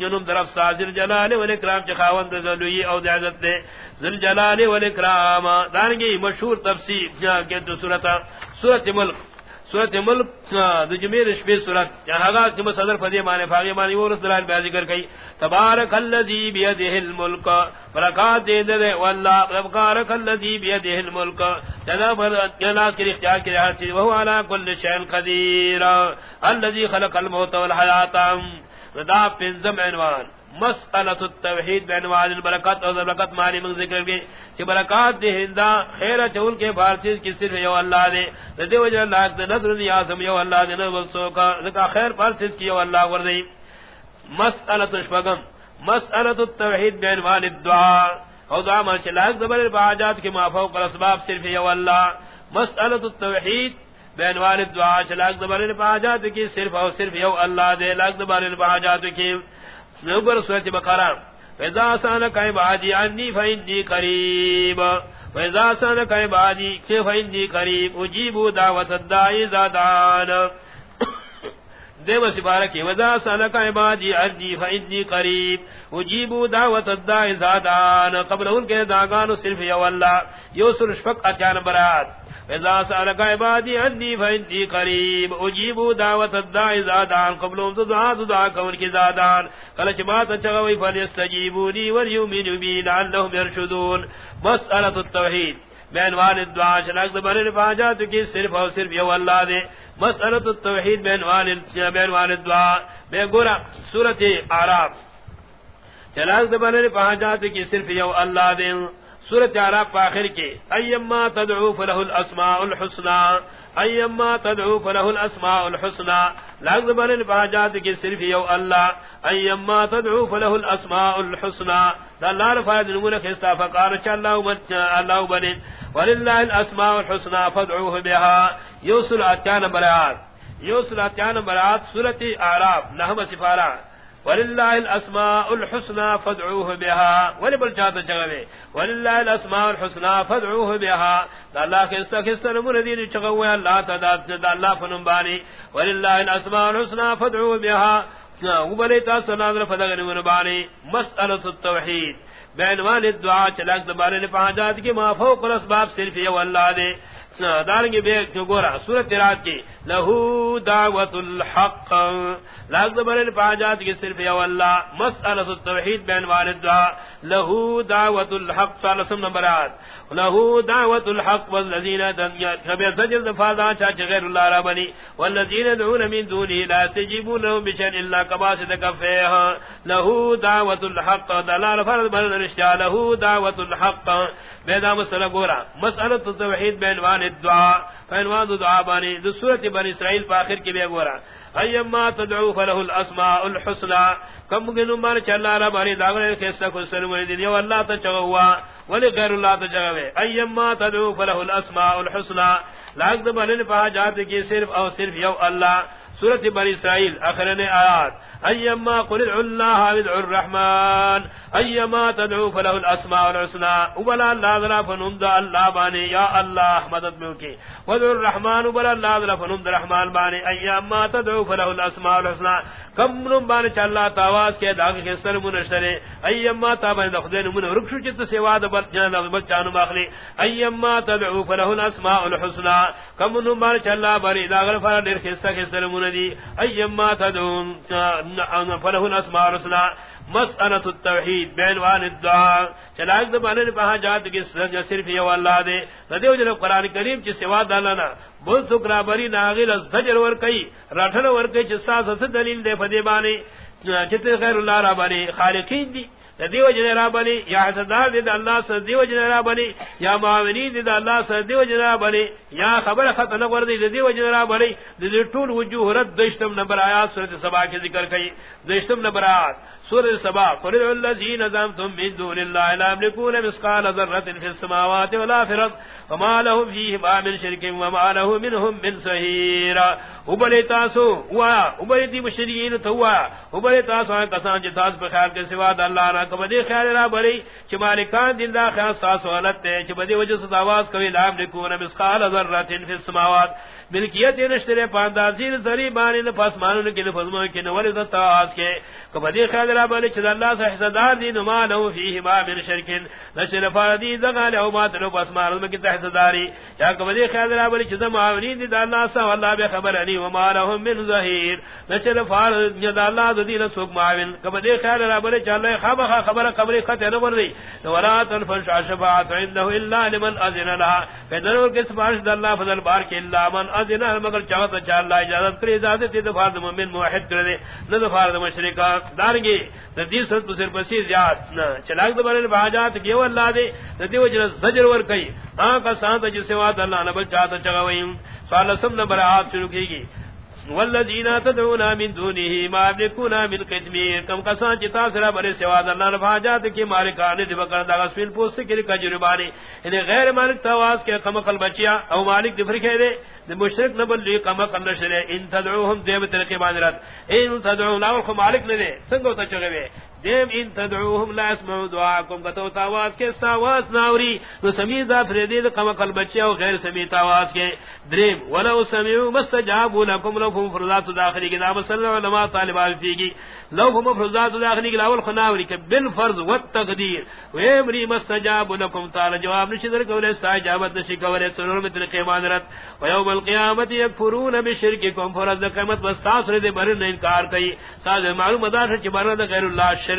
جنوم درف سازل جلال و والاکرام چخاوند ذلوی او دعزت دے. ذل جلال و والاکرام دانگی مشہور تفسیر جا کے دو سورتا سورت ملک. سورت ملک جمیر شبی سورت. جہاں گا جمع صدر فضی مانے فاغی مانی ورس دلال بیا ذکر کئی تبارک اللذی بیدہ الملک. برکات دے دے واللہ تبارک اللذی بیدہ الملک. جدا جنا کی اختیار کی رہا سی وہو علا کل شین قدیر. اللذی خلق الموت والحیات. ردا پنزم عنوان. مسئلۃ التوحید بینوان البرکات اور برکات معنی من ذکر کی کہ برکات دی ہندا خیر چون کے بار چیز کی صرف یو اللہ نے ردی وجہ اللہ دے، نظر نیاز یو اللہ دے نو سو کا ذکا خیر پر چیز کی یو اللہ ور دی مسئلۃ شفغم مسئلۃ التوحید بینوان الدعاء او دعا من چلاک زبر باجات کے مافوق الاسباب صرف یو اللہ۔ مسئلۃ التوحید بینوان الدعاء چلاک زبر باجات کی صرف او صرف یو اللہ دے۔ لاک زبر باجات کی۔ نوبر سورت بقرہ۔ فیضا سانک عبادی انی فإنی قریب فیضا سانک عبادی چھ فإنی قریب اجیبو دعوت الدائی زادان دیو سبارکی وزا سانک عبادی انی فإنی قریب اجیبو دعوت الدائی زادان قبل ان کے داغانو صرف یو اللہ۔ یو سرشفق اتیان برات۔ اذا سألك عبادي عني فإني قريب. أجيب دعوة الداعي زادان. قبلهم تدعا تدعا كون کی زادان. قال جماعت چغوي فليستجيبوني وليؤمنوا بي لعلهم يرشدون. مسألة التوحيد. بینوان الدعا شناک دبر الفاجات کی صرف اور صرف یو اللہ دے مسألة التوحید بینوان بینوان الدعا بے گورا سورت عراب شناک دبر الفاجات کی صرف یو اللہ دے سورت عراب پاخر کے، ایما تدعو فلہ الاسماء الحسنى ایما تدعو فلہ الاسماء الحسنى لغز بلن بحاجات کی صرف یو اللہ، ایما تدعو فلہ الاسماء الحسنى دا اللہ رفاید نمون خستا فقار چا اللہ بلن وللہ الاسماء الحسنى فدعوه بها یوسل اتیان برات یوسل اتیان برات سورت عراب نحم سفارات وللہ الاسماء الحسنى فادعوه بها. ولی بل چاہتا چگوے وللہ الاسماء الحسنى فادعوه بها. دا اللہ کے استخص نمون دین چگوے اللہ تداد دا اللہ فنبانی وللہ الاسماء الحسنى فادعوه بها. وبلی تاسو ناظر فدغ نمون بانی. مسئلة التوحید. بینوان الدعا چلک دبارے نے پہنچات کی، ما فوق الاسباب صرف یہ اللہ دے. دارنگی بے جو گورا، سورت رات کی، لہو دعوت الحق. لاگ دبارے پہنچات کی صرف یہ اللہ مسئلہ التوحید بینوان الدعا لہو دعوت الحق سالسم نمبرات له دعوة الحق والذين زجر دفادا چاچ غير الله ربني والذين دعون من دونه لا يستجيبون لهم بشأن إلا كباسد كفيها له دعوة الحق، دلال فرد بلد رشتها له دعوة الحق. بیدا مسئلہ گورا مسئلہ توحید بینوان الدعاء فینوان دعا بانی، دو سورت بن اسرائیل پاخر کی بے گورا. ایما تدعو فله الاسماء الحسنى، کم گنو مار چلا رب ہری داغنے کیسا کو سلم دی یو اللہ تا چغوا، ولی غیر اللہ تا چغوے. ایما تدعو فله الاسماء الحسنى لاگ دبن پا جات کی صرف او صرف یو اللہ. سورت بن اسرائیل اخرن آیات. ایما قل ادعو اللہ ادعو الرحمن. ایما تدعو فله الاسماء الحسنى وبلا اللہ ذرا فنم دا اللہ بانی یا اللہ مدد ملکی ودعو الرحمن وبلا اللہ ذرا فنم دا رحمان بانی ایما تدعو فله الاسماء الحسنى کم نم بانی چا اللہ تاواز کے داغ کے سر منشترے ایما تابانی دا من رکشو چت سوا دا بچانو ماخلی ایما تدعو فله الاسماء الحسنى کم نم بانی چا اللہ بانی داغ فرا دیر کے سر مندی ایما تدعو فله الاسماء الحسنى. مسألة التوحید بینوان الدعاء. چلاک دبانے نے پہا جات کی صرف یہ اللہ دے. ندیو جنو قرآن کریم چی سوا دالانا بول سکرا بری ناغیل زجر ورکی رٹھن ورکی چی ساس دلیل دے فدی بانی چیتے خیر اللہ را بانی خالقین دی. دیو جنرا بنی یا حسدار دید اللہ سر دیو جنرا بنی یا معاونی دید اللہ سر دیو جنرا بنی یا خبر خط نقور دید دیو جنرا بنی دید طول وجوہ رد دشتم نمبر آیات سورت سبا کے ذکر کئی دشتم نمبر آیات. سورة سبا قل الذين نظمتم من دون الله لا يملكون مسقال ذرة في السماوات ولا في الأرض وما لهم فيهما من شرك وما له منهم من سهير وبل تاسو وا وبل دي مشركين توا وبل تاسو کسان جی جتاس بخیال کے سوا اللہ نہ کبدی خیال را بری چ مالکان دین دا خاص ساس ولت تے چ بدی وجہ سے آواز کوئی لا يملكون مسقال ذرة في السماوات. ملکیت نشترے پاندازین ذری بانی نفس مانو کی نفظمو کی نولی دتا آس کے کبدی خیال را بلی چد اللہ سے حسدار دی نما لہو فیہ ما من شرکن. نشر فاردی زغا لہو ما تنو پس مارد کی تحسداری یا کبدی خیال را بلی چد معاونین دی دا اللہ سا واللہ بے خبر انی وما لہو من ظہیر. نشر فارد جد اللہ دین سوک معاون. کبدی خیال را بلی چد اللہ خبر خبر خبر خط نبر دی. ولا تنفش شفاعت عنده الا لمن اذن لها. فدرور کس بارش دا اللہ فضل بار کے اللہ من اذن مگر چاہتا چاہ اللہ اجازت کری اجازت دی دفار دا مومن موحد کردے نہ دفار دا مشرکہ دارنگی پسی زیاد چلاک دا بارن کیو اللہ دے زجر ور کئی جسے اللہ نبر آت شروع کی گی والذین تدعون من دونه ما یملكون من قسمیر کم کسان چتا سرا بڑے سوا اللہ رفا جات کی مالکان دی بکر دا غسل پوس کی کجربانی یعنی ان غیر مالک تواس کے کم قل بچیا او مالک دی فرقے دے مشرک نبل لی کم قل نشرے ان تدعوهم دیو طریقے باندرات ان تدعون لاو مالک نے دے سنگو تا چگے دیم ان تدعوهم لا اسمعوا دعاءكم کتو تاواز کے ساواز ناوری نو تو سمیز افریدی کم قل بچیا او غیر سمیت تاواز کے۔ دریم، ولو سمعوا مستجابوا لكم، لو هم فرضات داخلی کی نام صلی اللہ علماء طالبان فی گی لو هم فرضات داخلی کی لاول خناوری کہ بالفرض والتقدیر۔ ویمری مستجاب لکم تعالی جواب نشدر کولے استاجابت نشی کولے، سنور متن قیمان رت۔ ویوم القیامت یکفرون بشرککم فرض قیمت وستاس رد برن انکار کئی۔ ساز معلوم مدار چی برن غیر اللہ شرک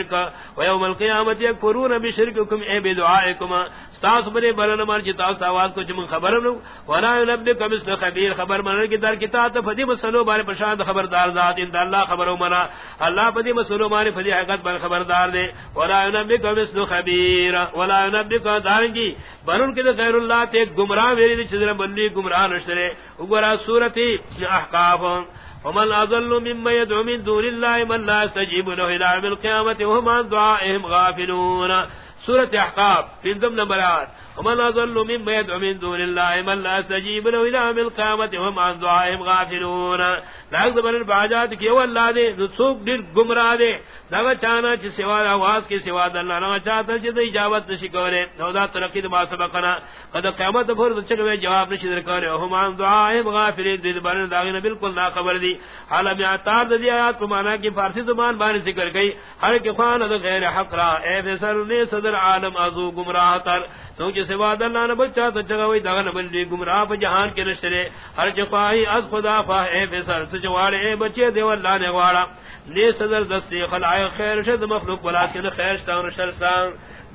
ویوم القیامت یکفرون بشرککم، اے بدعائکم ستاس بنے برن مار چی تاس کو چمن خبر نو، ولا ينبئك مثل خبير خبر من کی در کتاب فدی مسلو بارے پرشاد خبردار ذات، ان اللہ خبر منا، اللہ فدی مسلو بارے فدی حقیقت بر خبردار دے، ولا ينبئك مثل خبير ولا ينبئك دارنگی برن کے غیر اللہ تے گمراہ میری چذر بندی گمراہ نشرے وگرا سورۃ احقاف ومن اضل مما يدعو من دون الله من لا يستجيب له الى يوم القيامه وهم عن دعائهم غافلون. سورة احقاب في ضمن نمبرات ومن اضل مما يدعو من دون الله من لا يستجيب له الى يوم القيامه وهم عن دعائهم غافلون. لاگ بن باجات کی والله دے سوق دل گمراہ دے۔ دا چانا چ سوا دا آواز کی سوا دا اللہ نہ چاہتا چ اجابت نشی کرے نو دا ترقی ما سبقنا۔ قد قیامت پر چلے جواب نشی در کرے هم عن دعائهم غافلون دل بن دا بالکل نا خبر دی۔ حال میں عطا دی آیات کو معنی کی فارسی زبان بان ذکر گئی۔ ہر کے خوان غیر حق را۔ اے فسر نے صدر عالم ازو گمراہ تر۔ سوچ سوا دا اللہ نہ بچا تو چگوی دغن بندی گمراہ جہان کے نشرے۔ ہر چپاہی از خدا فا اے فسر سچوالے اے بچے دیو اللہ نے واڑا۔ نے صدر دستی خلائے خیر، شد مخلوق، ولیکن خیر شتان شر سان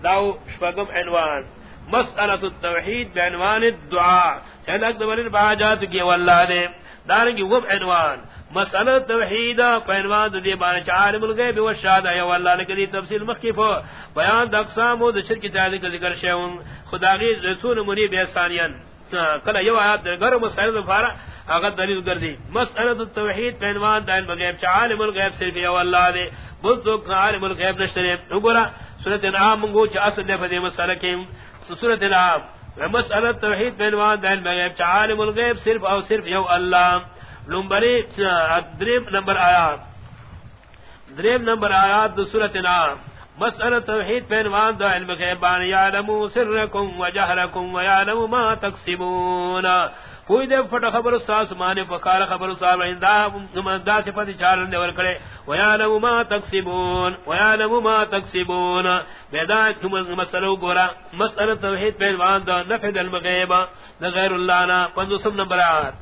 داو شفقم عنوان۔ مسئلت التوحید بعنوان الدعاء چلک دولن باجات کی واللہ نے۔ دارنگی وب عنوان۔ مسئلہ توحید پہنوان دی بان عالم الغیب و شہادہ یا اللہ نے کلی تفصیل مخکف بیان اقسام و شرک تعالی کا ذکر شیون خدا غی رسول منی بے ثانیان ہاں، کلا یو آیات در گھر مسئلہ فارا۔ اگر دلیل کر دی مسئلہ التوحید پہنوان دائن بغیب چا عالم الغیب صرف یا اللہ دے بلتو عالم الغیب نشترے اگرا سورت انعام منگو چا اصل دے فدی مسئلہ کیم سورت انعام مسئلہ توحید پہنوان دائن بغیب چا عالم الغیب صرف او صرف یو اللہ لمبری دریم نمبر آیات. دریم نمبر آیات دو سورت نام مسئلہ توحید پہنوان دو علم غیبان یعلمو سرکم و جہرکم و یعلمو ما تقسیبون کوئی دے فٹ خبر استاس مانے فکار خبر استاس دا دا صفت چارن دے ورکڑے۔ و یعلمو ما تقسیبون و یعلمو ما تقسیبون بیدا مسئلہ گورا، مسئلہ توحید پہنوان دو نفد علم غیبان غیر اللہ نا۔ پندو نمبر آیات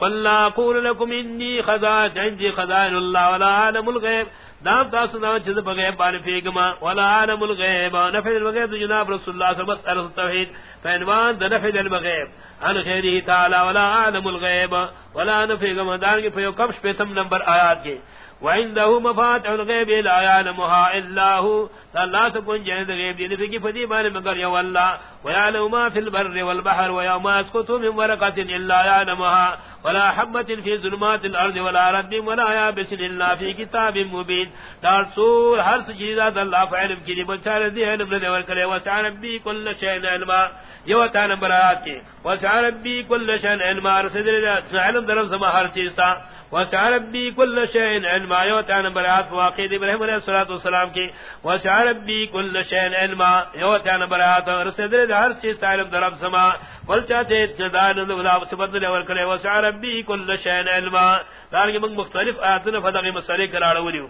قل لا اقول لكم اني خزائن عندي جی خزائن الله ولا عالم الغيب دام تاسو دا چیز بغیب باندې پیګما ولا عالم الغیب. نفذ الغیب جناب رسول الله صلی الله علیه وسلم التوحید فینوان دا نفذ الغیب ان خیره تعالی، ولا عالم الغیب. ولا نفیگما دانگی فیو کم پیتم نمبر آیات کې وعنده مفاتح الغيب لا يعلمها الا هو. لا تكون جهد غيب دي في فدي بان مگر يا الله ويعلم ما في البر والبحر ويوم اسكت من ورقه الا يعلمها. ولا حبه في ظلمات الارض ولا رد ولا يابس الا في كتاب مبين. دار سور ہر چیز اللہ فعلم کی بچار دی علم نے ور کرے وسع ربي كل شيء علما. یہ تا نمبر آیات کی وسع ربي كل شيء علما. رسد علم در سما ہر چیز تا. وسع ربي كل شيء علما. یہ تا نمبر آیات واقع ابراہیم علیہ الصلوۃ والسلام کی. وسع ربي كل شيء علما. یہ تا نمبر آیات رسد ہر چیز تا علم در سما. ول چاہتے جدان ولا سبد ور کرے. وسع ربي كل شيء علما. دار کے مختلف آیات نے فدغ مسئلے قرار ولیو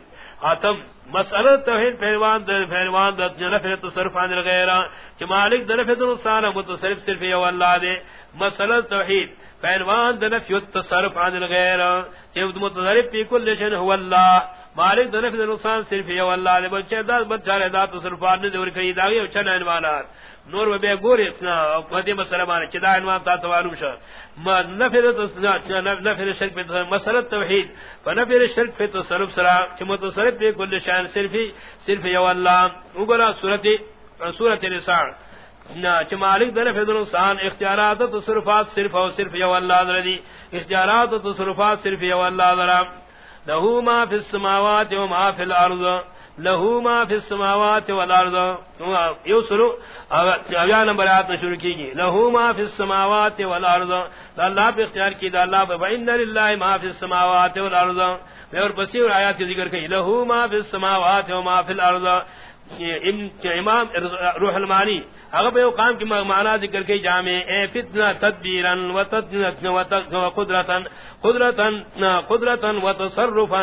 اتم مسئلہ توحید پہلوان در پہلوان در نفع تصرف عن الغیر کہ مالک در نفع نقصان متصرف صرف یو اللہ دے. مسئلہ توحید، پہلوان در نفع تصرف عن الغیر کہ متصرف فی کل شن هو اللہ. مالک در نفع نقصان صرف یو اللہ دے بچے دا بچارے دا تصرفات نے دور کئی دا یہ چن عنوانات نور و بے گور اتنا گوری قدی مسلمان چدا عنوان تا توانو شا. نفر تصنا نفر شرک پہ مسئلہ توحید. فنفر شرک پہ تصرف سرا چھ متصرف پہ کل شان صرفی، صرف یو اللہ. اگلا صورت صورت نسان چھ مالک در فضل انسان اختیارات و تصرفات صرف و صرف یو اللہ در اختیارات و تصرفات صرف یو اللہ در لہو ما فی السماوات و ما فی الارض. لہو ما فی السماوات والارض یو سلو اویا نمبر آیات میں شروع کی گی لہو ما فی السماوات والارض اللہ پہ اختیار کی، دا اللہ پہ، فإن للہ ما فی السماوات والارض میں اور پسی اور آیات کی ذکر کی لہو ما فی السماوات وما فی الارض. امام روح المانی، اگر بے قام کی معنی ذکر کی جامع، اے فتنہ تدبیرا و تدنتن و قدرتا قدرتا قدرتا و تصرفا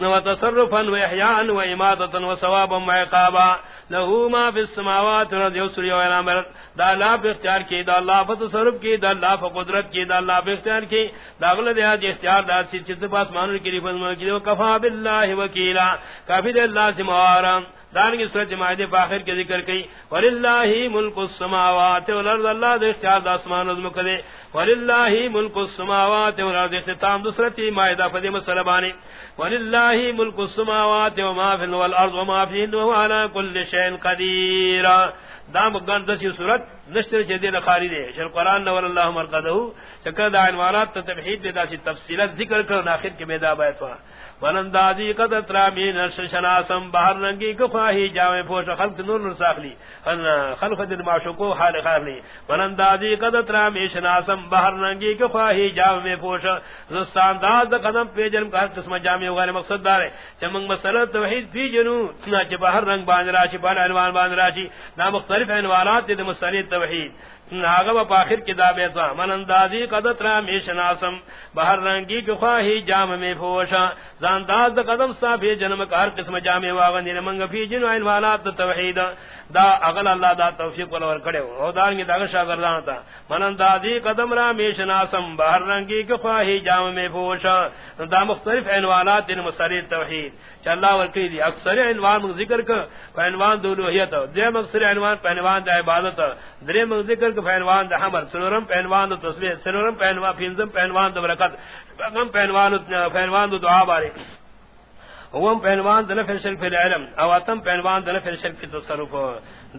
و تصرفا و احیاء و امادتا و ثوابا و عقابا له ما في السماوات و رضی والارض يسري وينامر دا اللہ پہ اختیار کی، دا اللہ پہ تصرف کی، دا اللہ پہ قدرت کی، دا اللہ پہ اختیار کی۔ دا اغلد ہے جی اختیار دا سی چیز پاس مانو کی ریفت مکی دو کفا باللہ وکیلا۔ کافی دے اللہ سے موارم دان سورت معاہدے پاخر کے ذکر کی وللہ ملک السماوات والارض اللہ دے اختیار دا اسمان عظم کدے وللہ ملک السماوات والارض اختتام دوسرتی معاہدہ فدی مسلبانی وللہ ملک السماوات وما فی الارض وما فی وهو على كل شيء قدیر دام گن دسی صورت نشتر جدین خاری دے۔ شر قرآن نور اللہ مرقدہو، چکر دا عنوانات تا تبحید دے، دا سی تفصیلت ذکر کرو آخر کے میدا بیتوا ولندازی قد اترامی نشر شناسم بہر رنگی کفاہی جاویں پوش خلق نور نرساخ لی خلق دن معشوقو حال خار لی ولندازی قد اترامی شناسم بہر رنگی کفاہی جاویں پوش زستان داز دا قدم پی جنم کا قسم جامع وغیر مقصد دارے. چمنگ مسئلہ توحید پی جنو چی بہر رنگ باندھ راشی، بہر عنوان باندھ راشی نا مختلف عنوانات دے مسئلہ توحید. ناغب پاخر کتاب ایسا من اندازی قدت را میشناسم بہر رنگی کی خواہی جام میں پوشا. زانداز دا قدم سا پی جنم کار قسم جام واغنی. نمنگ فی جنو عنوانات توحید دا اغل اللہ دا توفیق والور کڑے ہو. او دارنگی دا غشا گردان تا. من اندازی قدم را میشناسم بہر رنگی کی خواہی جام میں پوشا دا مختلف عنوانات دن مسئلہ توحید. چا اللہ ورکی دی. اکثر عنوان ذکر کر عنوان دولوحیت دے مکثر عنوان پہنوان دا عبادت. درے ذکر پہنوان دا حمر سنورم پہنوان دا تصویر سنورم پہنوان پینزم پہنوان دا برکت. پہنوان پہنوان پہنوان دعا بارے اوم پہنوان دل فی شرک العلم او اتم پہنوان دل فی شرک التصرف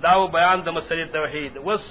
داو بیان د مسئلے توحید. وس